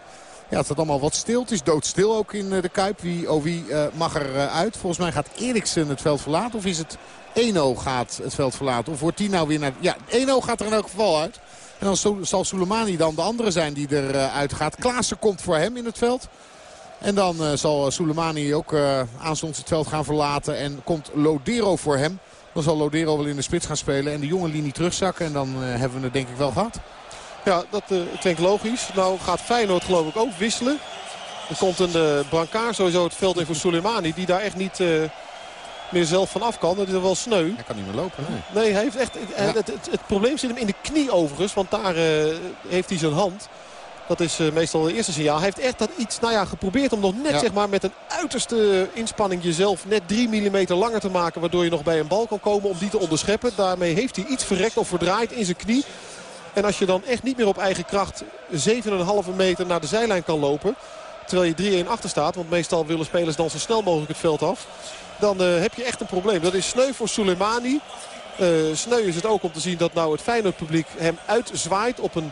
Ja, het staat allemaal wat stil. Het is doodstil ook in de Kuip. Wie, oh wie mag er uit? Volgens mij gaat Eriksen het veld verlaten. Of is het Eno gaat het veld verlaten? Of wordt die nou weer naar... Ja, Eno gaat er in elk geval uit. En dan zal Soleimani dan de andere zijn die eruit gaat. Klaassen komt voor hem in het veld. En dan uh, zal Soleimani ook uh, aanstonds het veld gaan verlaten. En komt Lodero voor hem. Dan zal Lodero wel in de spits gaan spelen. En de jonge linie terugzakken. En dan hebben we het denk ik wel gehad. Ja, dat klinkt logisch. Nou gaat Feyenoord geloof ik ook wisselen. Er komt een brancard sowieso het veld in voor Soleimani. Die daar echt niet meer zelf vanaf kan. Dat is wel sneu. Hij kan niet meer lopen. Nee, nee hij heeft echt, het, het, het, probleem zit hem in de knie overigens. Want daar uh, heeft hij zijn hand. Dat is uh, meestal het eerste signaal. Hij heeft echt dat iets nou ja, geprobeerd om nog net ja. zeg maar, met een uiterste inspanning jezelf net 3 mm langer te maken. Waardoor je nog bij een bal kan komen om die te onderscheppen. Daarmee heeft hij iets verrekt of verdraaid in zijn knie. En als je dan echt niet meer op eigen kracht 7,5 meter naar de zijlijn kan lopen. Terwijl je 3-1 achter staat. Want meestal willen spelers dan zo snel mogelijk het veld af dan uh, heb je echt een probleem. Dat is sneu voor Soleimani. Uh, sneu is het ook om te zien dat nou het Feyenoord publiek hem uitzwaait op een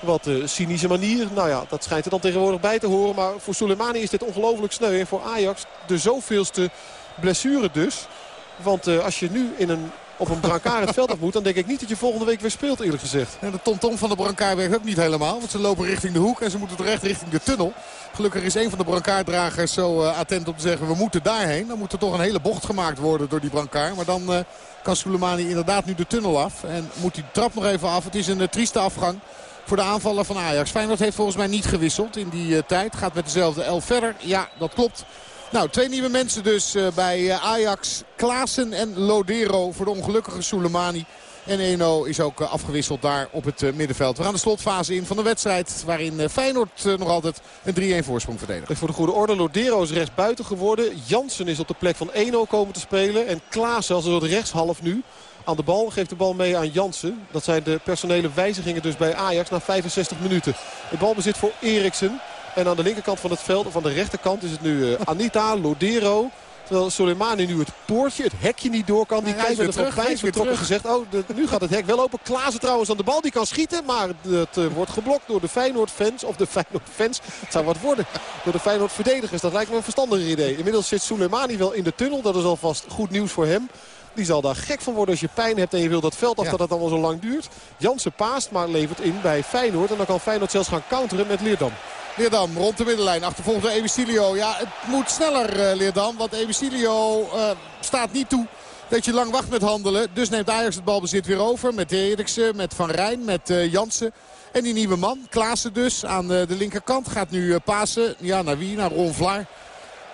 wat uh, cynische manier. Nou ja, dat schijnt er dan tegenwoordig bij te horen. Maar voor Soleimani is dit ongelooflijk sneu. En voor Ajax de zoveelste blessure dus. Want als je nu in een op een brancard het veld af moet... dan denk ik niet dat je volgende week weer speelt eerlijk gezegd. Ja, de tomtom -tom van de brancard werkt ook niet helemaal. Want ze lopen richting de hoek en ze moeten terecht richting de tunnel. Gelukkig is een van de brancarddragers zo uh, attent om te zeggen... we moeten daarheen. Dan moet er toch een hele bocht gemaakt worden door die brancard. Maar dan uh, kan Soleimani inderdaad nu de tunnel af. En moet die trap nog even af. Het is een uh, trieste afgang voor de aanvaller van Ajax. Feyenoord heeft volgens mij niet gewisseld in die tijd. Gaat met dezelfde elf verder. Ja, dat klopt. Nou, twee nieuwe mensen dus uh, bij uh, Ajax. Klaassen en Lodero voor de ongelukkige Soleimani. En Eno is ook uh, afgewisseld daar op het middenveld. We gaan de slotfase in van de wedstrijd. Waarin Feyenoord nog altijd een 3-1 voorsprong verdedigt. Voor de goede orde, Lodero is rechts buiten geworden. Jansen is op de plek van Eno komen te spelen. En Klaassen als een soort rechtshalf nu aan de bal. Geeft de bal mee aan Jansen. Dat zijn de personele wijzigingen dus bij Ajax na 65 minuten. De bal bezit voor Eriksen. En aan de linkerkant van het veld, of aan de rechterkant, is het nu uh, Anita, Lodero. Terwijl Soleimani nu het poortje, het hekje niet door kan. Die kijkt met een pijn vertrokken gezegd. Oh, de, nu gaat het hek wel open. Klaassen trouwens aan de bal. Die kan schieten. Maar het uh, wordt geblokt door de Feyenoord-fans. Of de Feyenoord-fans. Het zou wat worden. Door de Feyenoord-verdedigers. Dat lijkt me een verstandiger idee. Inmiddels zit Soleimani wel in de tunnel. Dat is alvast goed nieuws voor hem. Die zal daar gek van worden als je pijn hebt en je wil dat veld af ja. dat het allemaal zo lang duurt. Jansen paast, maar levert in bij Feyenoord. En dan kan Feyenoord zelfs gaan counteren met Leerdam. Leerdam rond de middenlijn. Achtervolgt door Ebicilio. Ja, het moet sneller uh, Leerdam. Want Ebicilio uh, staat niet toe dat je lang wacht met handelen. Dus neemt Ajax het balbezit weer over. Met Eriksen, met Van Rijn, met uh, Jansen. En die nieuwe man, Klaassen dus, aan de linkerkant. Gaat nu pasen. Ja, naar wie? Naar Ron Vlaar.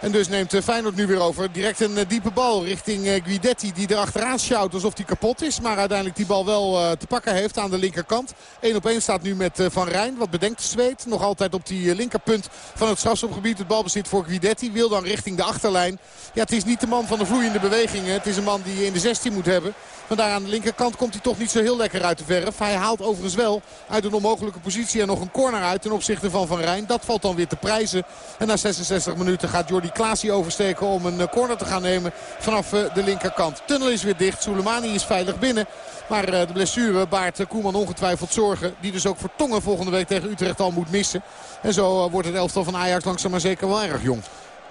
En dus neemt Feyenoord nu weer over. Direct een diepe bal richting Guidetti die er achteraan sjouwt alsof hij kapot is. Maar uiteindelijk die bal wel te pakken heeft aan de linkerkant. 1 op 1 staat nu met Van Rijn. Wat bedenkt de zweet. Nog altijd op die linkerpunt van het strafschopgebied. Het balbezit voor Guidetti. Wil dan richting de achterlijn. Ja, het is niet de man van de vloeiende bewegingen. Het is een man die je in de 16 moet hebben. Vandaar aan de linkerkant komt hij toch niet zo heel lekker uit de verf. Hij haalt overigens wel uit een onmogelijke positie en nog een corner uit ten opzichte van Van Rijn. Dat valt dan weer te prijzen. En na 66 minuten gaat Jordi Klaasie oversteken om een corner te gaan nemen vanaf de linkerkant. Tunnel is weer dicht. Soleimani is veilig binnen. Maar de blessure baart Koeman ongetwijfeld zorgen. Die dus ook voor Tongen volgende week tegen Utrecht al moet missen. En zo wordt het elftal van Ajax langzaam maar zeker wel erg jong.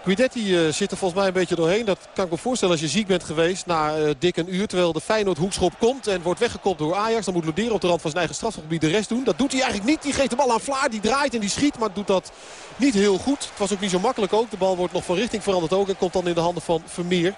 Guidetti uh, zit er volgens mij een beetje doorheen. Dat kan ik me voorstellen als je ziek bent geweest na uh, dik een uur. Terwijl de Feyenoord hoekschop komt en wordt weggekopt door Ajax. Dan moet Loderen op de rand van zijn eigen strafgebied de rest doen. Dat doet hij eigenlijk niet. Die geeft de bal aan Vlaar. Die draait en die schiet. Maar doet dat niet heel goed. Het was ook niet zo makkelijk ook. De bal wordt nog van richting veranderd ook. En komt dan in de handen van Vermeer.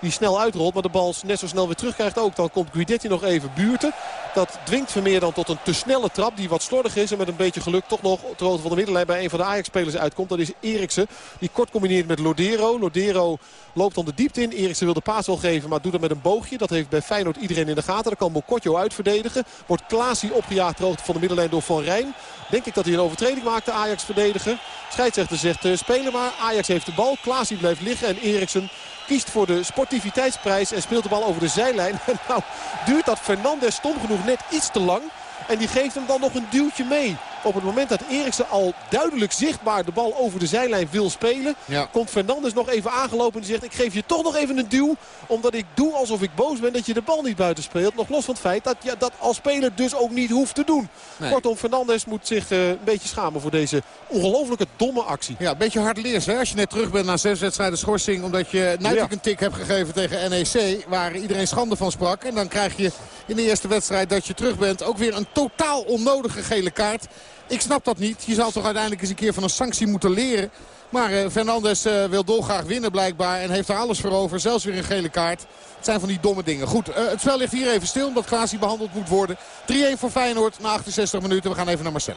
Die snel uitrolt, maar de bal net zo snel weer terugkrijgt ook. Dan komt Guidetti nog even buurten. Dat dwingt Vermeer dan tot een te snelle trap die wat slordig is. En met een beetje geluk toch nog hoogte van de middenlijn bij een van de Ajax-spelers uitkomt. Dat is Eriksen. Die kort combineert met Lodero. Lodero loopt dan de diepte in. Eriksen wil de paas wel geven, maar doet het met een boogje. Dat heeft bij Feyenoord iedereen in de gaten. Dan kan Mokotjo uitverdedigen. Wordt Klaasie opgejaagd hoogte van de middenlijn door Van Rijn. Denk ik dat hij een overtreding maakt, de Ajax-verdediger. Scheidsrechter zegt uh, spelen maar. Ajax heeft de bal. Klaasie blijft liggen en Eriksen kiest voor de sportiviteitsprijs en speelt de bal over de zijlijn. En nou duurt dat Fernandes stom genoeg net iets te lang. En die geeft hem dan nog een duwtje mee. Op het moment dat Eriksen al duidelijk zichtbaar de bal over de zijlijn wil spelen... komt Fernandes nog even aangelopen en zegt... ik geef je toch nog even een duw, omdat ik doe alsof ik boos ben dat je de bal niet buiten speelt. Nog los van het feit dat je dat als speler dus ook niet hoeft te doen. Kortom, Fernandes moet zich uh, een beetje schamen voor deze ongelofelijke domme actie. Ja, een beetje hard leers hè? als je net terug bent na zes wedstrijden schorsing... omdat je Nuitek ja. een tik hebt gegeven tegen NEC, waar iedereen schande van sprak. En dan krijg je in de eerste wedstrijd dat je terug bent ook weer een totaal onnodige gele kaart. Ik snap dat niet. Je zal toch uiteindelijk eens een keer van een sanctie moeten leren. Maar uh, Fernandes uh, wil dolgraag winnen blijkbaar. En heeft er alles voor over. Zelfs weer een gele kaart. Het zijn van die domme dingen. Goed, uh, het spel ligt hier even stil. Omdat Klaasie behandeld moet worden. 3-1 voor Feyenoord na 68 minuten. We gaan even naar Marcel.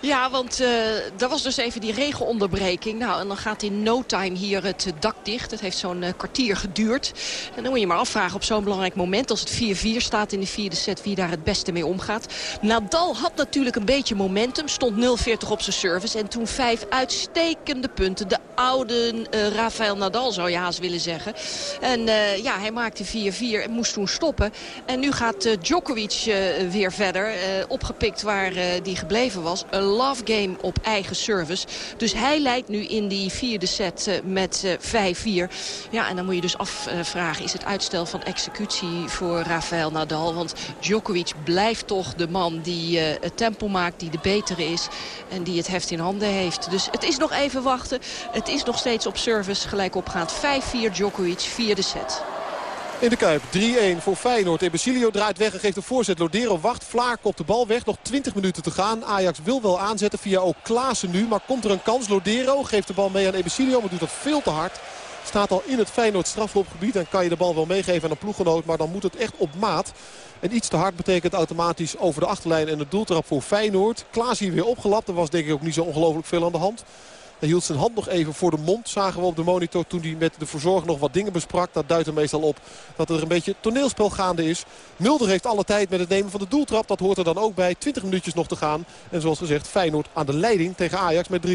Ja, want uh, er was dus even die regenonderbreking. Nou, en dan gaat in no time hier het dak dicht. Het heeft zo'n uh, kwartier geduurd. En dan moet je maar afvragen op zo'n belangrijk moment... als het 4-4 staat in de vierde set, wie daar het beste mee omgaat. Nadal had natuurlijk een beetje momentum. Stond 0-40 op zijn service. En toen vijf uitstekende punten. De oude uh, Rafael Nadal, zou je haast willen zeggen. En ja, hij maakte 4-4 en moest toen stoppen. En nu gaat Djokovic weer verder. opgepikt waar die gebleven was love game op eigen service. Dus hij leidt nu in die vierde set met uh, 5-4. Ja, en dan moet je dus afvragen, is het uitstel van executie voor Rafael Nadal? Want Djokovic blijft toch de man die het tempo maakt, die de betere is. En die het heft in handen heeft. Dus het is nog even wachten. Het is nog steeds op service gelijk opgaand. 5-4 Djokovic, vierde set. In de Kuip 3-1 voor Feyenoord. Ebesilio draait weg en geeft een voorzet. Lodero wacht. Vlaar kopt de bal weg. Nog 20 minuten te gaan. Ajax wil wel aanzetten via ook Klaassen nu. Maar komt er een kans. Lodero geeft de bal mee aan Ebesilio. Maar doet dat veel te hard. Staat al in het Feyenoord straflopgebied. En kan je de bal wel meegeven aan een ploeggenoot. Maar dan moet het echt op maat. En iets te hard betekent automatisch over de achterlijn en het doeltrap voor Feyenoord. Klaas hier weer opgelapt. Er was denk ik ook niet zo ongelooflijk veel aan de hand. Hij hield zijn hand nog even voor de mond. Zagen we op de monitor toen hij met de verzorger nog wat dingen besprak. Dat duidt er meestal op dat er een beetje toneelspel gaande is. Mulder heeft alle tijd met het nemen van de doeltrap. Dat hoort er dan ook bij. 20 minuutjes nog te gaan. En zoals gezegd Feyenoord aan de leiding tegen Ajax met 3-1.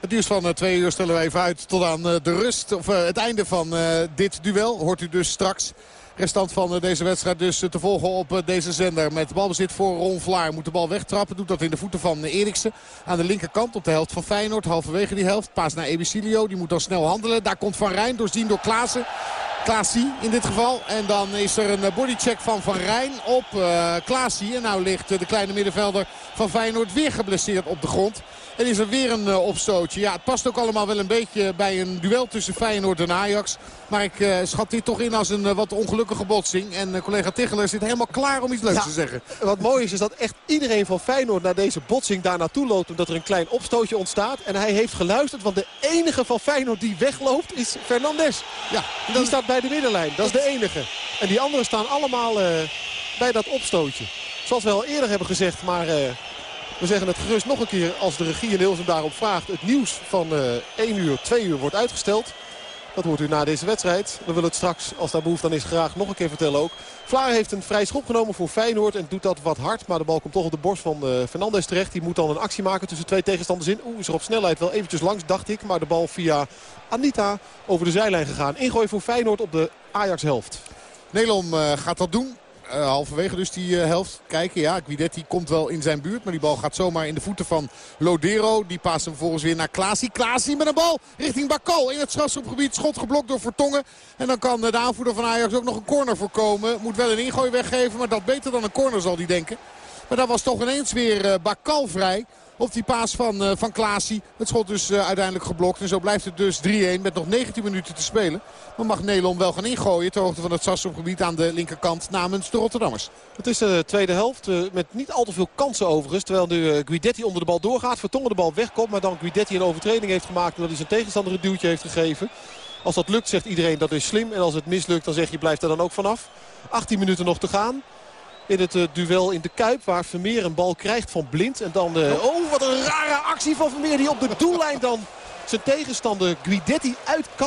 Het nieuws van uh, twee uur stellen we even uit tot aan uh, de rust. Of uh, het einde van dit duel. Hoort u dus straks. Restant van deze wedstrijd dus te volgen op deze zender. Met balbezit voor Ron Vlaar. Moet de bal wegtrappen. Doet dat in de voeten van Eriksen. Aan de linkerkant op de helft van Feyenoord. Halverwege die helft. Paas naar Ebicilio. Die moet dan snel handelen. Daar komt Van Rijn. Doorzien door Klaassen. Klaasie in dit geval. En dan is er een bodycheck van Van Rijn op uh, Klaasie. En nou ligt de kleine middenvelder van Feyenoord weer geblesseerd op de grond. En is er weer een uh, opstootje. Ja, het past ook allemaal wel een beetje bij een duel tussen Feyenoord en Ajax. Maar ik uh, schat dit toch in als een uh, wat ongelukkige botsing. En collega Ticheler zit helemaal klaar om iets leuks ja, te zeggen. Wat mooi is, is dat echt iedereen van Feyenoord naar deze botsing daar naartoe loopt. Omdat er een klein opstootje ontstaat. En hij heeft geluisterd, want de enige van Feyenoord die wegloopt is Fernandes. Ja, die staat bij de middenlijn. Dat is de enige. En die anderen staan allemaal bij dat opstootje. Zoals we al eerder hebben gezegd, maar... We zeggen het gerust nog een keer als de regie in Hilversum daarop vraagt. Het nieuws van uh, 1 uur, 2 uur wordt uitgesteld. Dat hoort u na deze wedstrijd. We willen het straks, als daar behoefte aan is, graag nog een keer vertellen ook. Vlaar heeft een vrij schop genomen voor Feyenoord en doet dat wat hard. Maar de bal komt toch op de borst van uh, Fernandes terecht. Die moet dan een actie maken tussen twee tegenstanders in. Oeh, is er op snelheid wel eventjes langs, dacht ik. Maar de bal via Anita over de zijlijn gegaan. Ingooi voor Feyenoord op de Ajax-helft. Nelom uh, gaat dat doen. Uh, halverwege dus die uh, helft. Kijken, ja, Guidetti komt wel in zijn buurt. Maar die bal gaat zomaar in de voeten van Lodero. Die paast hem vervolgens weer naar Klaasie. Klaasie met een bal richting Bakal in het strafschopgebied. Schot geblokt door Vertongen. En dan kan de aanvoerder van Ajax ook nog een corner voorkomen. Moet wel een ingooi weggeven, maar dat beter dan een corner zal hij denken. Maar daar was toch ineens weer Bakal vrij op die paas van, uh, van Klaasie. Het schot dus uh, uiteindelijk geblokt. En zo blijft het dus 3-1 met nog 19 minuten te spelen. Maar mag Nederland wel gaan ingooien ter hoogte van het Sassup-gebied aan de linkerkant namens de Rotterdammers. Het is de tweede helft met niet al te veel kansen overigens. Terwijl nu Guidetti onder de bal doorgaat. Vertongen de bal wegkomt. Maar dan Guidetti een overtreding heeft gemaakt. Omdat hij zijn tegenstander een duwtje heeft gegeven. Als dat lukt zegt iedereen dat is slim. En als het mislukt dan zeg je blijft er dan ook vanaf. 18 minuten nog te gaan in het uh, duel in de Kuip. Waar Vermeer een bal krijgt van Blind. En dan, uh, oh wat een rare actie van Vermeer die op de doellijn dan zijn tegenstander Guidetti uit kan.